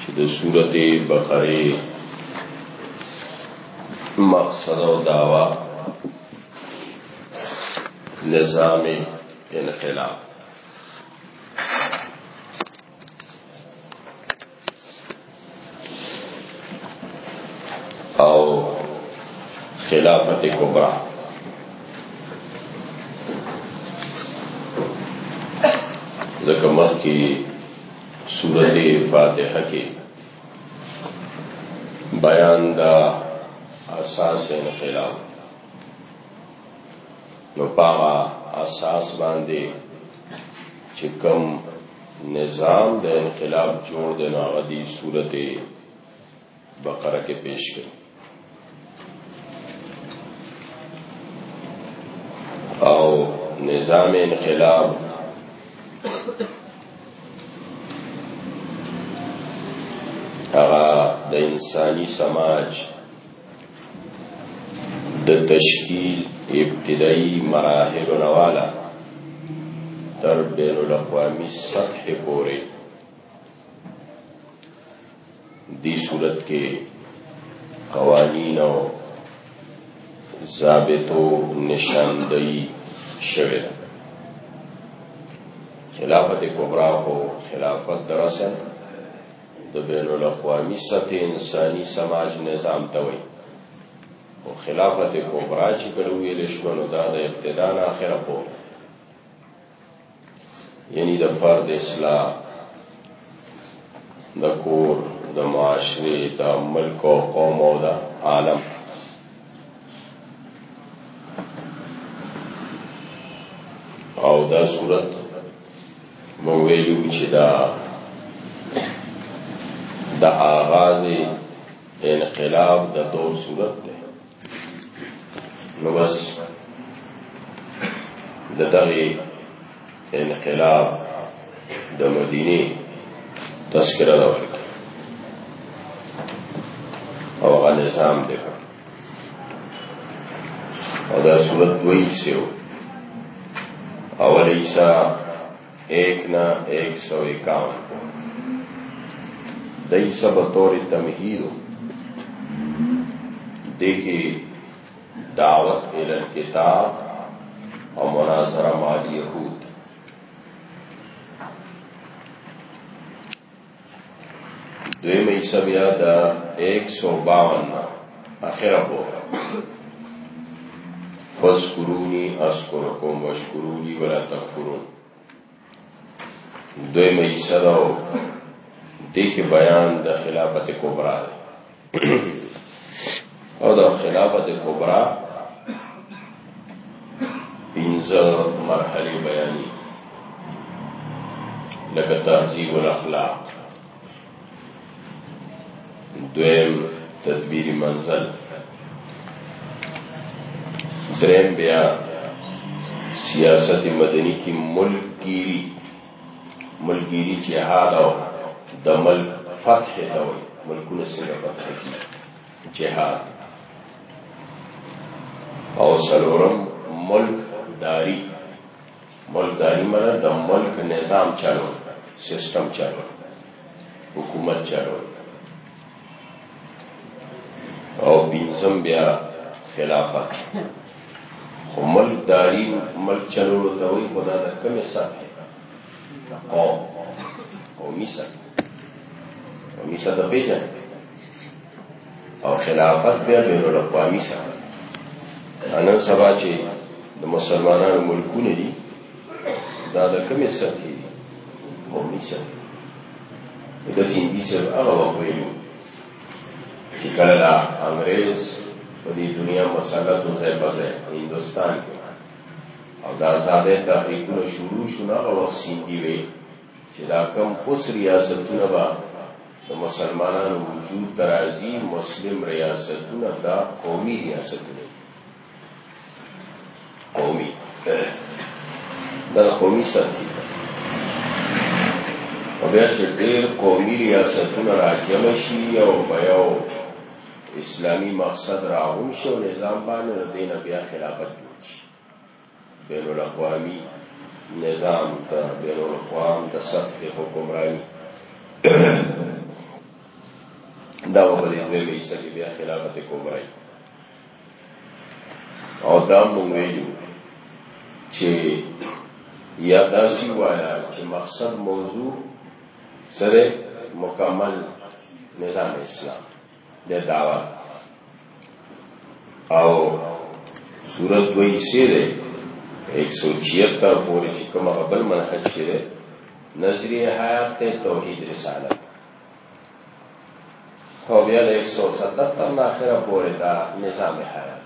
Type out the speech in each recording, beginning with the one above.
چې د سورته بقره مقصد او دعوا نظام انقلاب او خلافت کبرا ځکه مخکې سورته فاتحه کې بیان دا اساس انقلاب نو پاغه اساس باندې چې کوم نظام د انقلاب جوړ دی نو هغه دی صورت بقره کې پیش کړي او نظام انقلاب هغه د انساني سماج د تشکیل ابتدایي مراحل نواله تر بین الاقوامی سطح پورې دی صورت کې قوانین او ضابطو نشاندهی شوه خلافت کبرا کو خلافت درسن د بین الاقوامی سطح انسانی سماج نظام ته وایي او خلافت کبرا چې کله ویل شو نو دا د ابتدا نه اخره پورې یعنی د فرد اصلاح د کور د معاشره د ملک او قوم او د عالم او دا صورت مو ویلو چې دا د آغاز انقلاب د دور صورت ده نو بس د دغه انقلاب د مدینه تذکرہ راوړل او غنظام دی او دا صورت دوئی سے ہو اول عیسیٰ ایک نا ایک سو اکاون دئی سب طور تمہید ہو دیکھے دعوت الى کتاب او مناظره مال يهود دویم ایسا بیا دا ایک سو باون نا اخیر پورا فذکرونی اذکرکم واشکرونی ولا تکفرون دویم ایسا دا دی کې بیان د خلافت کبرا دی او د خلافت کبرا پنځه مرحله بیانې لکه تهذیب الاخلاق دویم تدبیر منزل دریم بیا سیاست مدنی کی ملک گیری ملګری جهاد او د ملک فتح ته وي ملکونه څنګه فتح کی جهاد او سلورم ملک داری ملک داری معنی د ملک نظام چلو سیستم چلو حکومت چلو او پنځم بیا خلافت خو ملک داری ملک چلولو ته وایي خو دا د کومې سطحې د قوم قومي سطحې قومي سطحه پېژنئ او خلافت بیا بین الاقوامی سره نن سبا چې د مسلمانانو ملکونه دي دا د کومې سطحې دي قومي سطحې د سیندي صاحب هغه وخت ویلو چې کله دا انګريز په دې دنیا مسلط و ځای په ځای په هندوستان کې او د آزادۍ تحریکونه شروع شو نه هغه وخت سیندي وی چې دا کم اوس ریاستونه به د مسلمانانو وجود ترازی مسلم ریاستونه دا قومي ریاستونه قومي دا قومي ساتي او بیا چې ډېر قومي ریاستونه راجمع شي او په یو اسلامي مقصد راغون شي او نظام باندې نو دی نه بیا خلافت جوړ شي بین الاقوامي نظام د بین الاقوام د سطح حکمرانی دا وبدې دوی مې سړي بیا خلافت کومرای او دا مو ویلو چې یا داسی وایا چې مقصد موضوع سره مکمل نظام اسلام د دعوت او صورت وی سره 176 پورې چې کومه بل منهج کړي نظریه حیات ته توحید رسالت خو بیا د 170 تر اخره پورې دا نظام حیات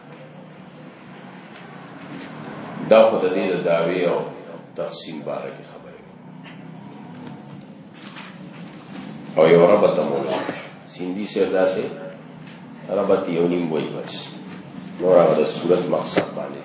دا خو د دې د داوی او تفصیل باره کې خبره او یو ربط مولا سیندی سے دا سے ربط یو نیم وای بس نور هغه د صورت مقصد باندې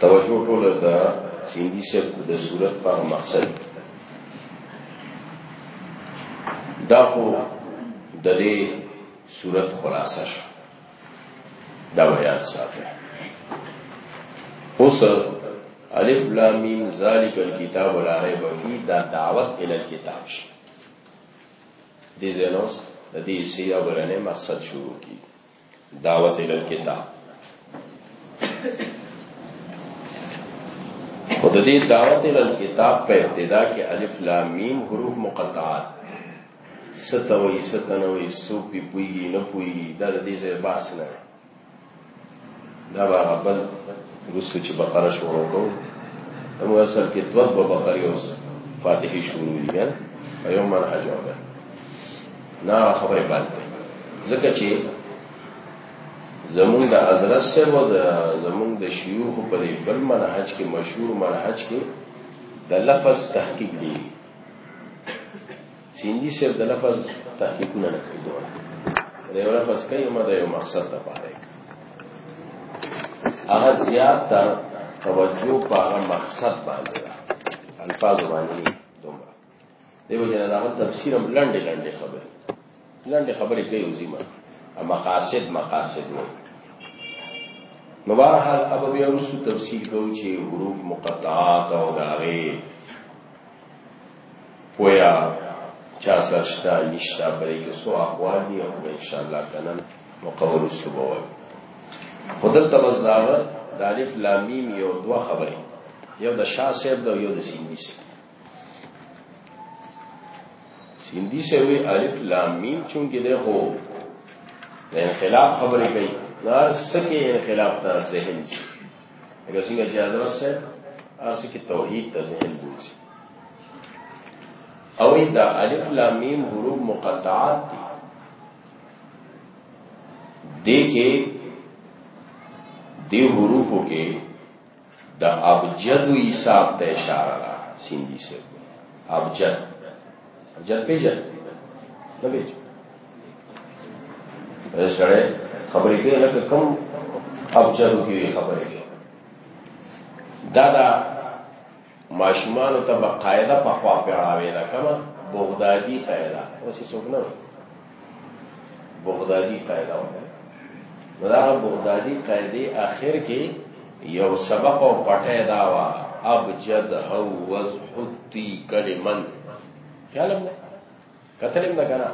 توجه ټول د سیندی صاحب د صورت په مقصد دا خو د دې صورت خلاصه شو دا ویا صافه اوس الف لام میم ذالک الكتاب لا ریب فی دا دعوت ال الكتاب شو دې زنوس د دې سیاولنې مقصد شروع کی دعوت الى الكتاب خود دې دعوت الى الكتاب په ابتدا کې الف لام میم حروف مقطعات ستوي ستنوي سو پی پوي نه پوي دا د دې ځای باس نه دا به هغه بل وروسته چې بقره شروع کوو نو اصل کې دوه دوه بقرې اوس فاتحې شروع دي کنه په یو منهج وګړه نه خبره باندې ځکه چې زمون د حضرت سره و د زمون د شيوخ په دې بل منهج کې مشهور منهج کې د لفظ تحقیق دی سیندی صاحب د لفظ تحقیقونه نه کوي دوړه د یو لفظ کوي ما د یو مقصد لپاره هغه زیات تر توجه په هغه مقصد باندې الفاظ باندې دومره دیو جن دا تفسیر هم لنډې لنډې خبرې لنډې خبرې کوي وزیما مقاصد مقاصد وو نو بهرحال ابو یوسف تفسیر کوي چې حروف مقطعات او داغه پویا چا سر شته نشته بلې کې څو اقوال دي او ان شاء الله کنن مقبول صبح وایي خدای ته بس دا د الف لام میم یو دوه خبرې یو د شاه صاحب دا یو د سیندی صاحب سیندی صاحب الف لام میم چونګې ده هو د انقلاب خبرې کوي نار سکه انقلاب ته ذهن شي لکه څنګه چې حضرت صاحب ارس کې توحید ته ذهن بوزي او دا الف لام میم حروف مقطعات دي دې کې دې حروفو کې د ابجد حساب ته اشاره ده سیندی سے ابجد ابجد پیژن نه پیژن سړی خبرې کوي لکه کم ابجدو کې خبرې کوي دا دا ماشومان ته په قاعده په خوا پیړاوي دا کما بغدادي قاعده اوسې څوک نه بغدادي قاعده وایي دا بغدادي قاعده اخر کې یو سبق او پټه دا وا ابجد هو وز حتی کلمن خیال نه کتلې نه کنه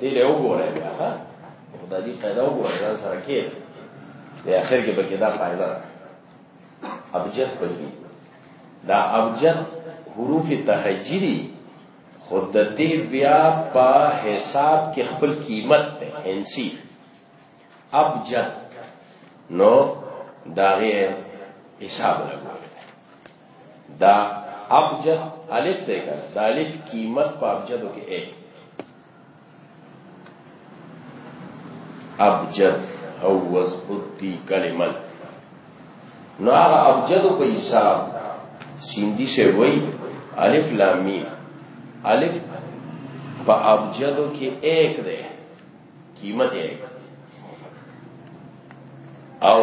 دې له وګورې بیا ها دا دې قاعده وګورې ځان سره کې د اخر کې بګی دا فائدہ ده ابجد بګی دا ابجد حروف تهجری خود د دې بیا په حساب کې خپل قیمت ده انسی ابجد نو داغه حساب لګو دا ابجد الف دی کنه دا الف قیمت په ابجدو کې اې ابجد او وسبتی کلمه نو هغه ابجدو په حساب سیندی سے وای الف لام میم الف په ابجدو کې 1 دی قیمت 1 او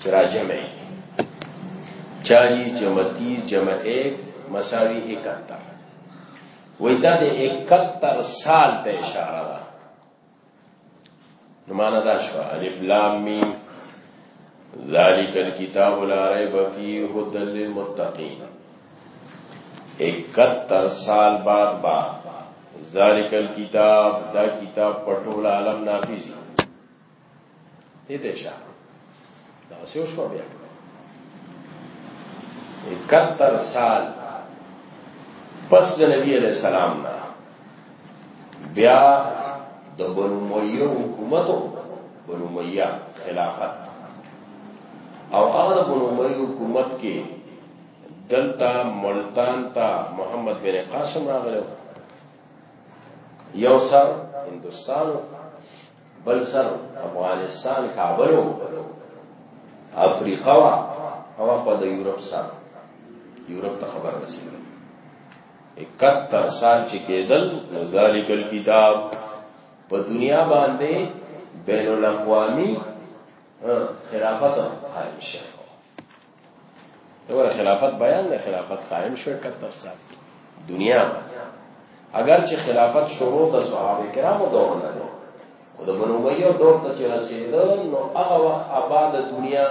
چې راجمع چالیس جمع تیس جمع ایک مساوی اکہتر وای دا د 71 سال ته اشاره ده نو معنا دا شو الف لام میم ذالک الكتاب لا ریب فیه هدى للمتقین 71 سال بعد با ذالک الكتاب دا کتاب پټول عالم نافذ دې ته اشاره دا سیو شو بیا 71 سال پس د نبی علیہ السلام نه بیا د بنو امیه حکومت بنو امیه خلافت او هغه د بنو امیه حکومت کې دلتا ملتان تا محمد بن قاسم راغلو یو سر هندستانو بل سر افغانستان کابل او بلو افریقا وا او په د یورپ سره یورپ ته خبر رسیدل 71 سال چې کېدل ذالک الكتاب په دنیا باندې بین الاقوامی خلافت قائم شوه دغه خلافت بیان د خلافت قائم شو کړ تر سات دنیا اگر چې خلافت شروع د صحابه کرامو دور نه دی او د بنو امیه دور ته چې رسیدل نو هغه وخت آباد دنیا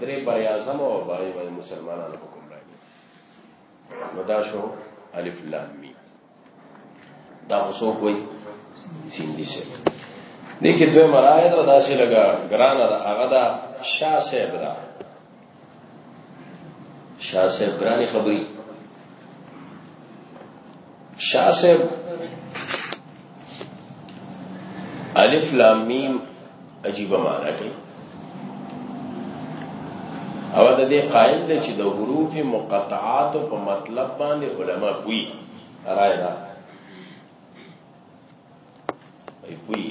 درې بری اعظم او باندې مسلمانانو حکم راځي نو دا شو الف لام میم دا خو څوک وایي سیندي صاحب دې کې دوه مرایه ده داسې لګا ګرانه ده هغه دا شاه صاحب ده شاه صاحب ګرانې خبري شاه صاحب الف لام میم عجیب معنا کوي او د دې قائل دی چې د حروف مقطعات په مطلب باندې علما پوي راي دا ای پوي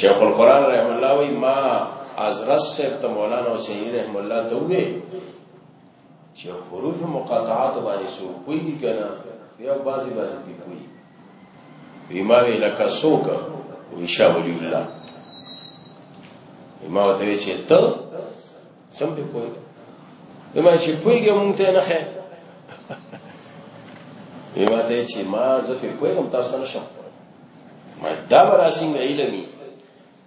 شیخ القران رحم الله وی ما از رس سے مولانا حسین رحم الله ته وی چې حروف مقاطعات باندې سو کوئی کنا یا بازي بازي دی کوئی امام لکه سوک ویشا ولی الله امام ته چې ته سم دی کوئی امام چې کوئی ګمون ته نه خه امام ته چې ما زه کوئی کوم تاسو نه شم ما دا براسینګ علمي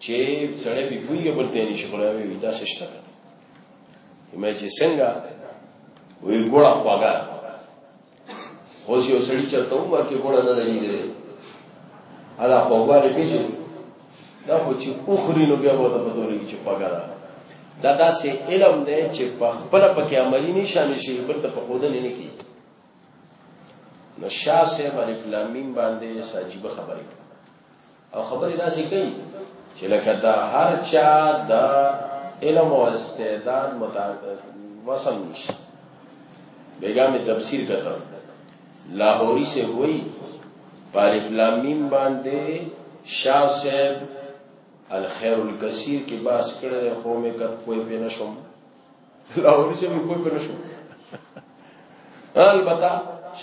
چې سړی په پویږي بل ته نشي غلاوي وي دا څه شته مې چې څنګه وی ګوړه خواګه خو یو سړی چې ته عمر کې ګوړه نه لري دی ادا خواګه پیژې دا خو چې اوخري نو بیا وته په توري چې خواګه ده دا داسې علم دی چې په خپل پکې عملی نشان شي بل ته په خود نه کی نو شاه صاحب الف لامین باندې ساجيبه خبرې او خبرې داسې کوي چې لکه دا هر چا د علم او استعداد مطابق وصل نشي بیګا می تفسیر کته لاهوري سے وای پالف لامیم باندې شاه صاحب الخير الكثير کې باس کړه خو مې کټ کوی په نشم لاهوري سے مې کوی په نشم البته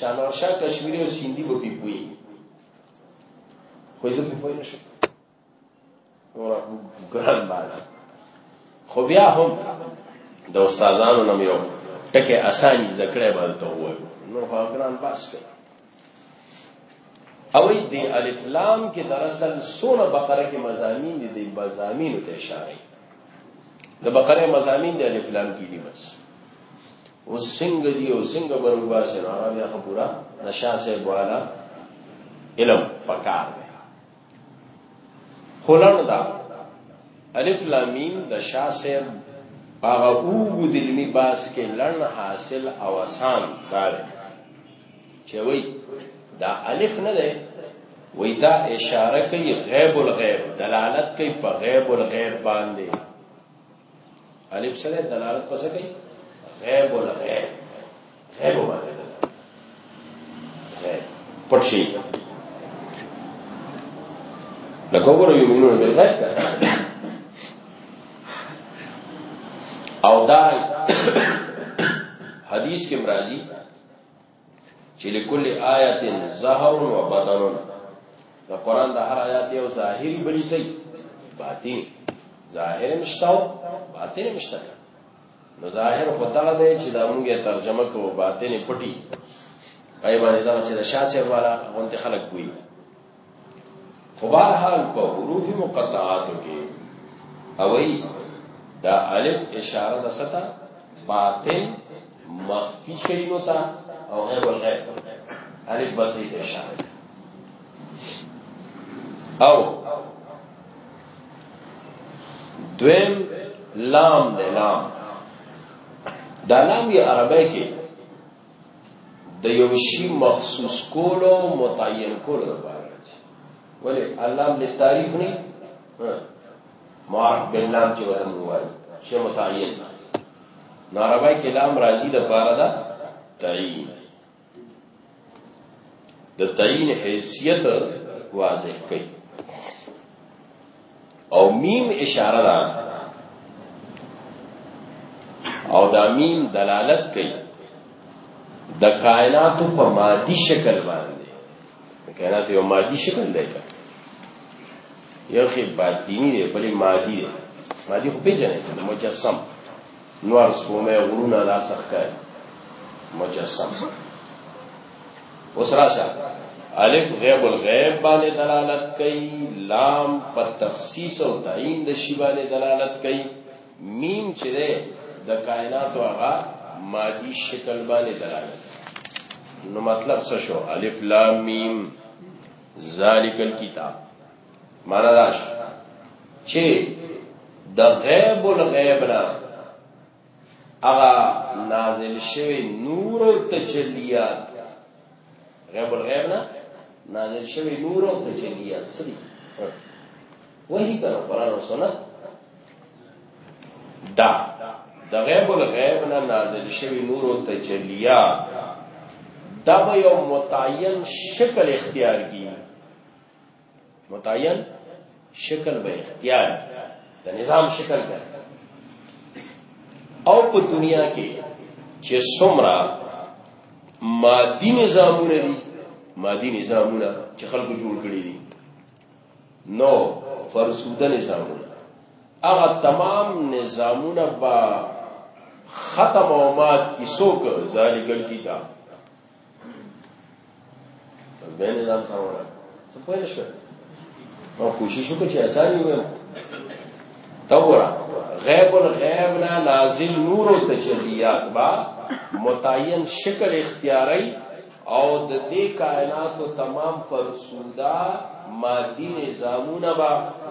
شانور شاه کشمیری او سیندی به پی پوی خو یې په پوه نشو ګران باز خو بیا هم د استادانو نم یو ټکه اساني ذکرې باندې ته وایو نو هغه ګران باز کوي او دې الف لام کې دراصل سوره بقره کې مزامین دي د مزامین ته اشاره د بقره مزامین د الف لام کې دي بس اوس څنګه دی او څنګه به روباسي نو هغه بیا خو پورا د شاه صاحب والا علم پکار دی خلن دا الف لام میم د شاه صاحب هغه اوو د علمي باس کې لړ حاصل او آسان کار چې وای دا الف نه ده وای دا اشاره کوي غیب الغیب دلالت کوي په غیب الغیب باندې الف سره دلالت پس کوي غیب ولا غیب غیب باندې غیب پټ شي لکه وګورئ یو نور به غیب او دا حدیث کې مرাজি چې لكل آیت ظهر و بدن د قران د هر آیات یو ظاهری بری سي باطن ظاهر مشتاو باطن مشتاو نو ظاهر خدا دی چې دا موږ ترجمه کوو باطن پټي پای باندې دا چې د شاسې والا غونډه خلک کوي خو بهر حال په حروف مقطعاتو کې اوي دا الف اشاره د ستا باطن مخفي شي نو تا او غیر الغیب الف بسیط اشاره او دویم لام ده لام دا لام یې عربی کې د یو شی مخصوص کولو متعین کولو لپاره راځي ولی الله له تعریف نه معرف بالله چې ودم وایي شی متعین ناربای کلام راځي د لپاره دا تعین د تعین حیثیت واضح کوي او میم اشاره ده او دا میم دلالت کوي د کائنات په مادي شکل باندې کائنات یو مادي شکل دی یو خې باطینی دی بلې مادي دی مادي خو پیژنې د مجسم نور سپومه غرونه لا سخکای مجسم اوس راشه الف غیب الغیب باندې دلالت کوي لام په تخصیص او تعین د شی باندې دلالت کوي میم چې ده د کائنات او هغه مادي شکل باندې دلالت نو مطلب څه شو الف لام میم ذالک الکتاب معنا راش چې د غیب الغیب نه اغا نازل شوی نور او تجلیات غیب الغیب نه نازل شوی نور او تجلیات سری وحی کرو قرآن و سنت دا د غیب الغیب نه نازل شوی نور او تجلیات دا به یو متعین شکل اختیار کی متعین شکل به اختیار د نظام شکل ده او په دنیا کې چې څومره مادي نظامونه دي مادي نظامونه چې خلکو جوړ کړی دي نو فرسوده نظامونه هغه تمام نظامونه با ختم او مات کی سوک ذالک الکتاب بین نظام سره وره څه پوه شو او کوشش وکړي چې اساني وي تورا غیب الغیب نه نازل نور او تجلیات با متعین شکل اختیاري او د دې کائنات او تمام فرسودا مادی نظامونه با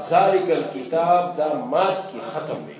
ذالک الكتاب دا ماد کی ختم وي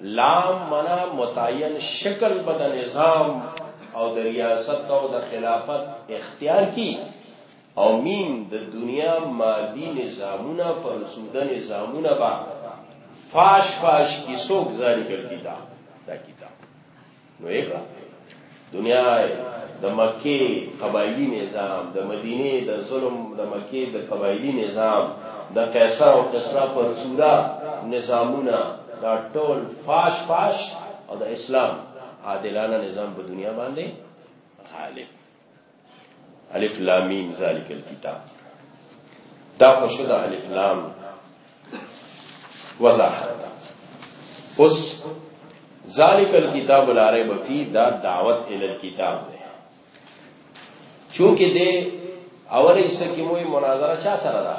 لام منا متعین شکل بد نظام او د ریاست او د خلافت اختیار کی او میم د دنیا مادی نظامونه فرسوده نظامونه با فاش فاش کی سوک ذالک الکتاب دا کتاب نو یې کړه دنیا د مکه قبایلی نظام د مدینه د ظلم د مکه د قبایلی نظام د قیصر او قصرا پر صورا نظامونه دا ټول فاش فاش او د اسلام عادلانه نظام په دنیا باندې غالب الف لام میم ذالک الکتاب دا خوشدا الف لام وضاحت دا اوس ذالک الکتاب لا ریب فی دا دعوت ال الکتاب ده چونکه دې اول ایسه کې موي مناظره چا سره ده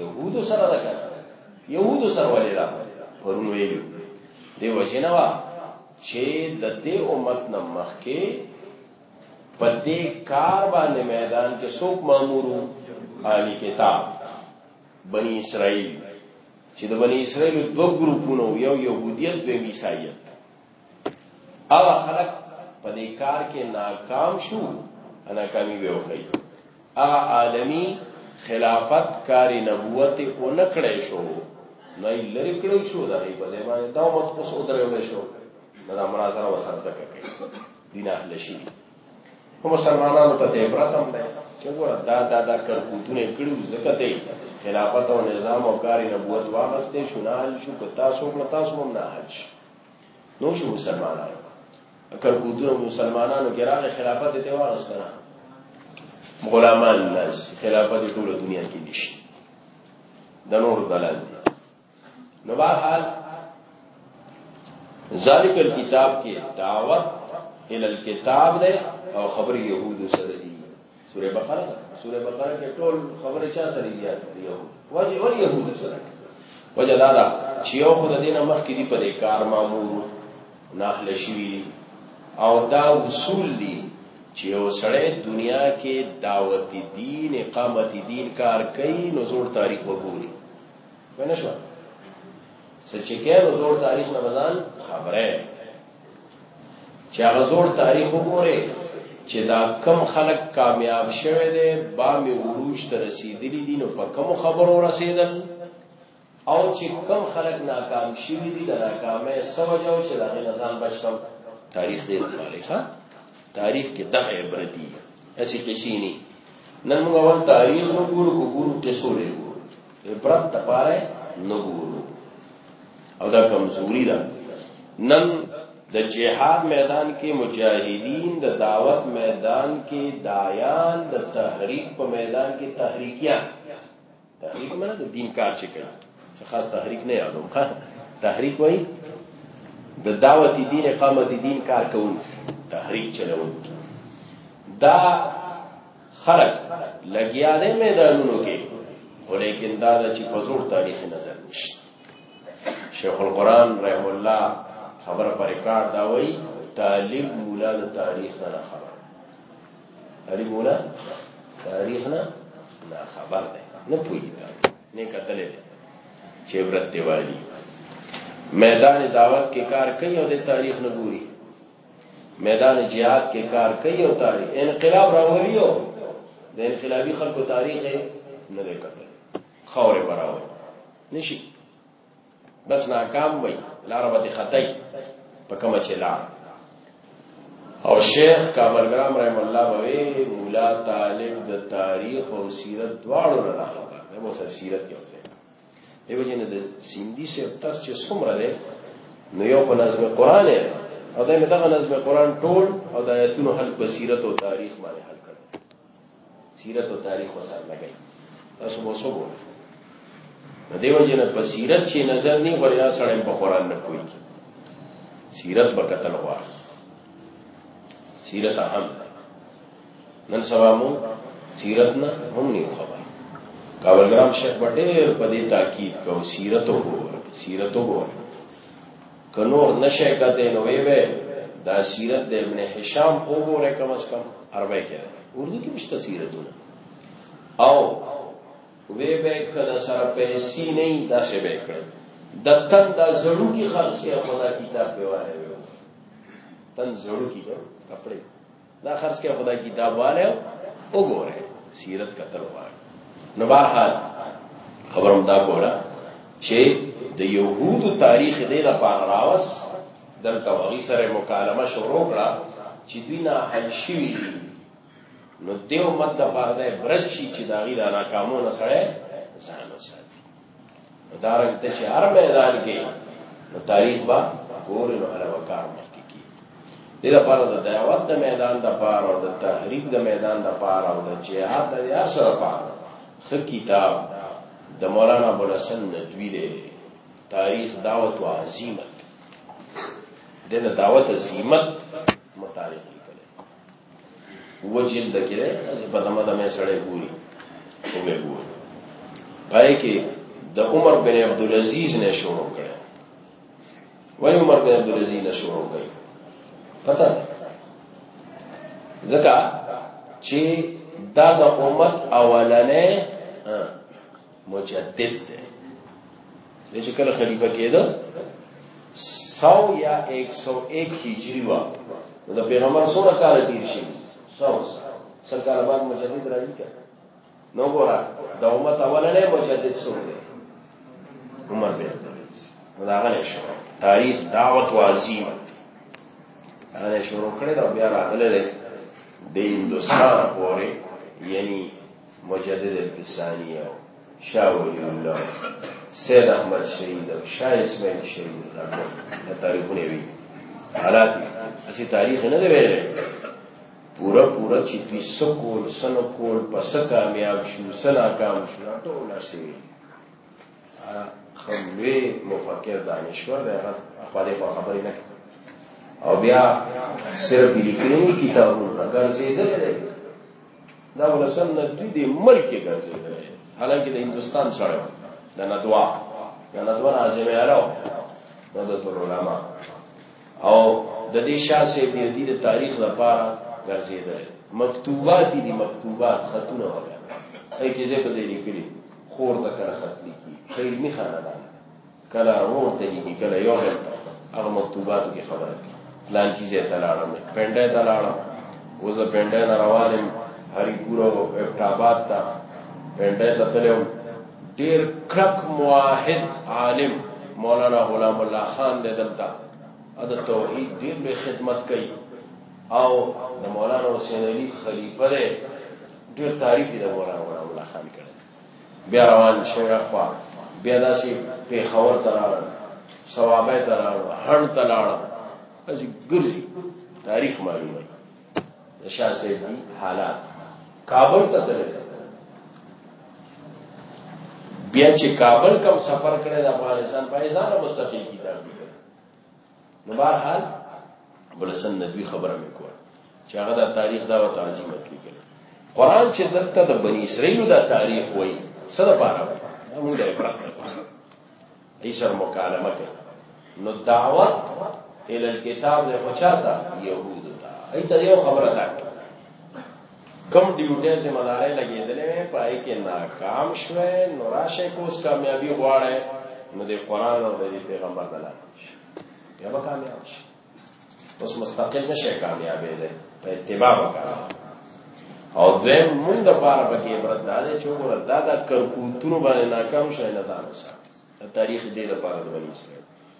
يهود سره ده کړه يهود سره ولې ده پرون ویلو دی وجنوا چې د دې امت نمخ کې په دې کار باندې میدان کې څوک مامورو اهل کتاب بنی اسرائیل چې د بنی اسرائیل دوه ګروپونه یو يهودیت به عیسایت هغه خلک په دې کار کې ناکام شو ناکامي به وکړي هغه عالمی خلافت کار نبوت او نکړې شو نه لری کړې شو دا په ځای باندې دا مت اوس او درې شو دا مرا سره وسره تکه دین اخلي شي هم مسلمانانو ته عبرت هم ده چې ګوره دا دا دا کرکوتونه کړو ځکه ته خلافت او نظام او کار نبوت واغسته شنال شو که تاسو کړه تاسو هم نه حج نو شو مسلمانانو کرکوتونه مسلمانانو کې راغی خلافت ته واغسته غلامان ناس خلافت ټول دنیا کې نشي د نور دلال نو بهرحال ذالک الكتاب کې دعوت ال الكتاب ده او خبر يهود سره دي سوره بقره سوره بقره کې ټول خبر چا سره دي يهود وجه ول يهود سره وجه دا دا چې یو خو د دینه مخ کې دی په دې کار مامور ناخله شي او دا اصول دي چې یو سړی دنیا کې دعوت دین اقامت دین کار کوي نو زور تاریخ وګوري کنه شو سچکه نو زور تاریخ نه بدل خبره چې هغه زور تاریخ وګوره چې دا کم خلک کامیاب شوه دي با می عروج ته رسیدلی دي نو په کم خبرو رسیدل او چې کم خلک ناکام شوی دي دا ناکامه سوجو چې دا نظام بچو تاریخ دې مالکه تاریخ کې دغه عبرت دي اسی کشینی نن موږ ول تاریخ وګورو وګورو قصو لري عبرت لپاره نه ګورو او دا کمزوري ده نن د جهاد میدان کې مجاهدین د دعوت میدان کې دایان د تحریک په میدان کې تحریکیان تحریک معنی د دین کار چې کوي څه خاص تحریک نه یادو ښه تحریک وای د دعوت دین اقامت دین کار کوي تحریک چلوي دا خلک لګیا دي میدانونو کې ولیکن دا د چې په زور تاریخ نظر نشته شیخ القران رحم الله خبر پر ریکارډ دا وایي طالب مولا د تاریخ نه خبر طالب مولا تاریخ نه نه خبر ده نه پوي نه کتل دي چې عبرت دی والی میدان دعوت کې کار کوي او د تاریخ نه ګوري میدان جهاد کې کار کوي او تاریخ انقلاب راوړي او د انقلابي خلکو تاریخ نه دی کتل خورې براوي نشي بس ناکام وي لار به خدای په کومه چې لا او شیخ کامل ګرام رحم الله بوي مولا طالب د تاریخ او سیرت دواړو نه خبر دی مو سره سیرت یو ځای دیو جن د سیندی سے تر چې څومره ده نو یو په نظم قران دی او دا دغه نظم قران ټول او د آیتونو حل په سیرت او تاریخ باندې حل کړ سیرت او تاریخ وسره لګی تاسو مو سو وګورئ دیو جن په سیرت چې نظر نه غوړیا سره په قران نه کوي سیرت بکتل غواړي سیرت اهم نن سبا مو سیرت نه هم نه خبر کاولګرام شیخ بټیر په دې تاکید کو سیرت وګور سیرت وګور کنور نشه کته نو وی وی دا سیرت د ابن هشام وګوره کم اس کم عربی کې اردو کې مشته سیرتونه او وی به کله سره پیسې نه دا څه به کړ د تن دا زړو کی خاصه خدا کتاب به وایو تن زړو کی کپڑے دا خرڅ کې خدای کتاب والے وګوره سیرت کتل غواړي نو بهر حال خبرم دا کوله چې د يهودو تاریخ دې د پار راوس دلته وغي سره مکالمه شروع کړه چې دوی نه حل شي نو دیو مت د پاره د برج شي چې دا غي د ناکامو نه سره ځان وساتي دارنګ ته چې هر میدان کې نو تاریخ با کور نو هر وکړ مخکې کی دې لپاره د دعوت د میدان د پار او د تحریک د میدان د پار او د جهاد د یار سره پار خ کتاب د مولانا ابو الحسن ندوی دی تاریخ دعوت و عظیمت دنه دعوت عظیمت متعلق و جلد کې ده چې په دمه دمه سړی ګوري او به ګوري پای کې د عمر بن عبد العزيز نه شروع کړي وای عمر بن عبد العزيز نه شروع کړي پتا ځکه چې دا د امت اولنې مجدد دی د چې کله خلیفہ کېده 100 یا 101 هجری وا د پیغمبر سره کال تیر شي 100 سر کال بعد مجدد راځي کا نو ګورا د امت اولنې مجدد سره دی عمر بن دا غنه شو تاریخ دعوت و عظیم هغه شروع کړی دا بیا راغله د هندستان پورې یعنی مجدد الفسانی او شاه ولی الله سید احمد شهید او شاه اسماعیل شهید الله دا تاریخونه وی حالات اسی تاریخ نه دی ویل پورا پورا چې دوی سکول سنو کول پس کامیاب شو سنا کام شو ټول اسی خلوی مفکر دانشور دی هغه خپل خبرې نه او بیا صرف لیکلي کتابونه ګرځېدل دی دا ولسن ندوی دی ملک کې ګرځېدل حالانکه د هندستان سره د ندوا د ندوا ناظم یاراو ندوت العلماء او د دې شاسې د دې د تاریخ لپاره ګرځېدل مکتوبات دي مکتوبات خطونه وغیرہ هي کې زه په دې لیکلي خور د کړه خط لیکي خیر می خانه کله روغ ته لیکي کله یو ځل هغه مکتوباتو کې خبره کوي پلان کې ځای ته لاړم پنډه ته لاړم اوس پنډه نه روانم هری پورو افتاباد ته پنډه ته تلم ډیر کلک موحد عالم مولانا غلام الله خان دې دلته د توحید ډیر به خدمت کوي او د مولانا حسین علی خلیفہ دې ډیر تعریف دې مولانا غلام الله خان کړی بیا روان شوی اخوا بیا داسې پیښور ته راغلم ثوابه ته راغلم هڼ ته لاړم داسې ګرځي تاریخ معلومه د شاه صاحب حالات کابل ته تللی بیا چې کابل کم سفر کړی د افغانستان په ځان مستقل کتاب نو بهر حال بلسن نبی خبره وکړه چې هغه دا تاریخ دا و تعظیم کوي قران چې دلته د بنی اسرائیل دا تاریخ وایي څه د پاره وایي موږ له عبرت دې سره مکالمه کوي نو دعوت ال الكتاب له بچاتا يهود ته ایته یو خبره ده کم ډیوټه ذمہ دارې لګېدلې پای کې ناکام شوه نو راشه کوس کامیابی غواړي نو د قران او د پیغمبر دلال یا به کامیاب شي اوس مستقل نشه کامیابې ده په اتباع وکړه او زم مونږ د پاره پکې برت دا چې وګوره دا د کرکوتونو باندې ناکام شوه نه ځان وسه تاریخ دې د پاره د بنی اسرائیل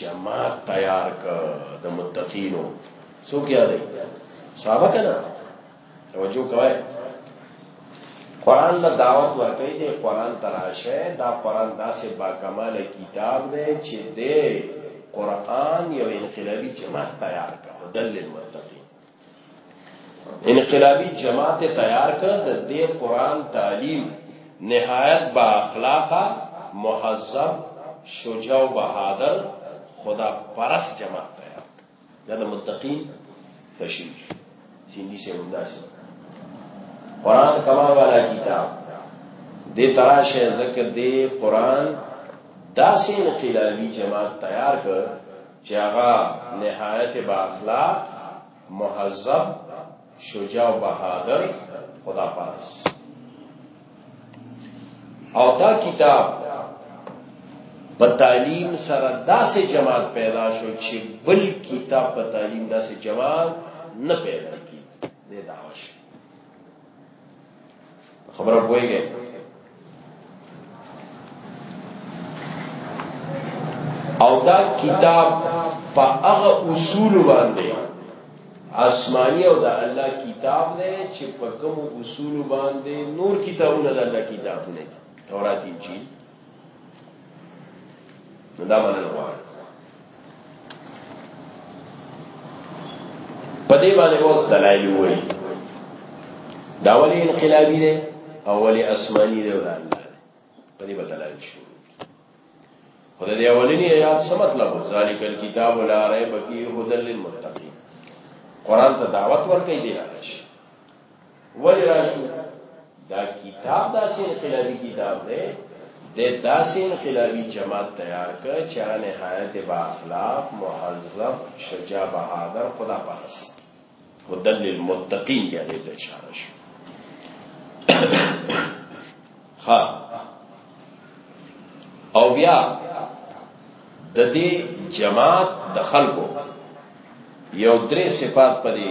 جماعت تیار ک د متقینو سو کیا دی صحابه کنا توجه کوي قران له دعوت ورکړي دی قران تراشه دا قران داسې با کمال کتاب دی چې دی قران یو انقلابی جماعت تیار ک مدلل متقین انقلابی جماعت تیار کړ د دې قران تعلیم نهایت با اخلاقا مهذب شجاع او بهادر خدا پرس جماعت تیار دا د متقین تشریح سیندی سے انداسی قرآن کما والا کتاب دے تراش ہے ذکر دے قرآن داسی انقلابی جماعت تیار کر چې هغه نهایت با اخلاق مهذب شجاع او بهادر خدا پرس او دا کتاب په تعلیم سره داسې جماعت پیدا شو چې بل کتاب په تعلیم داسې جماعت نه پیدا کیږي د دعوه خبره پوهیږي او دا کتاب په هغه اصول باندې آسمانی او د الله کتاب دی چې په کوم اصول باندې نور کتابونه د الله کتاب نه دي تورات انجیل نو دا منل غواړي په دې باندې اوس دلایل وایي دا ولې انقلابي دی او ولې آسماني دی ولې الله په دې بدلایل شو خدای دې اولینی آیات څه مطلب و ذالک الکتاب لا ریب فیه هدل للمتقین قران ته دعوت ورکړي دی راش ولی راشو دا کتاب داسې انقلابي کتاب دی د داسې انقلابي جماعت تیار کړ چې نهایت با اخلاق مهذب شجاع بهادر خدا پرس هدل للمتقین کې دې اشاره شو ها او بیا د دې جماعت د خلکو یو درې صفات پدې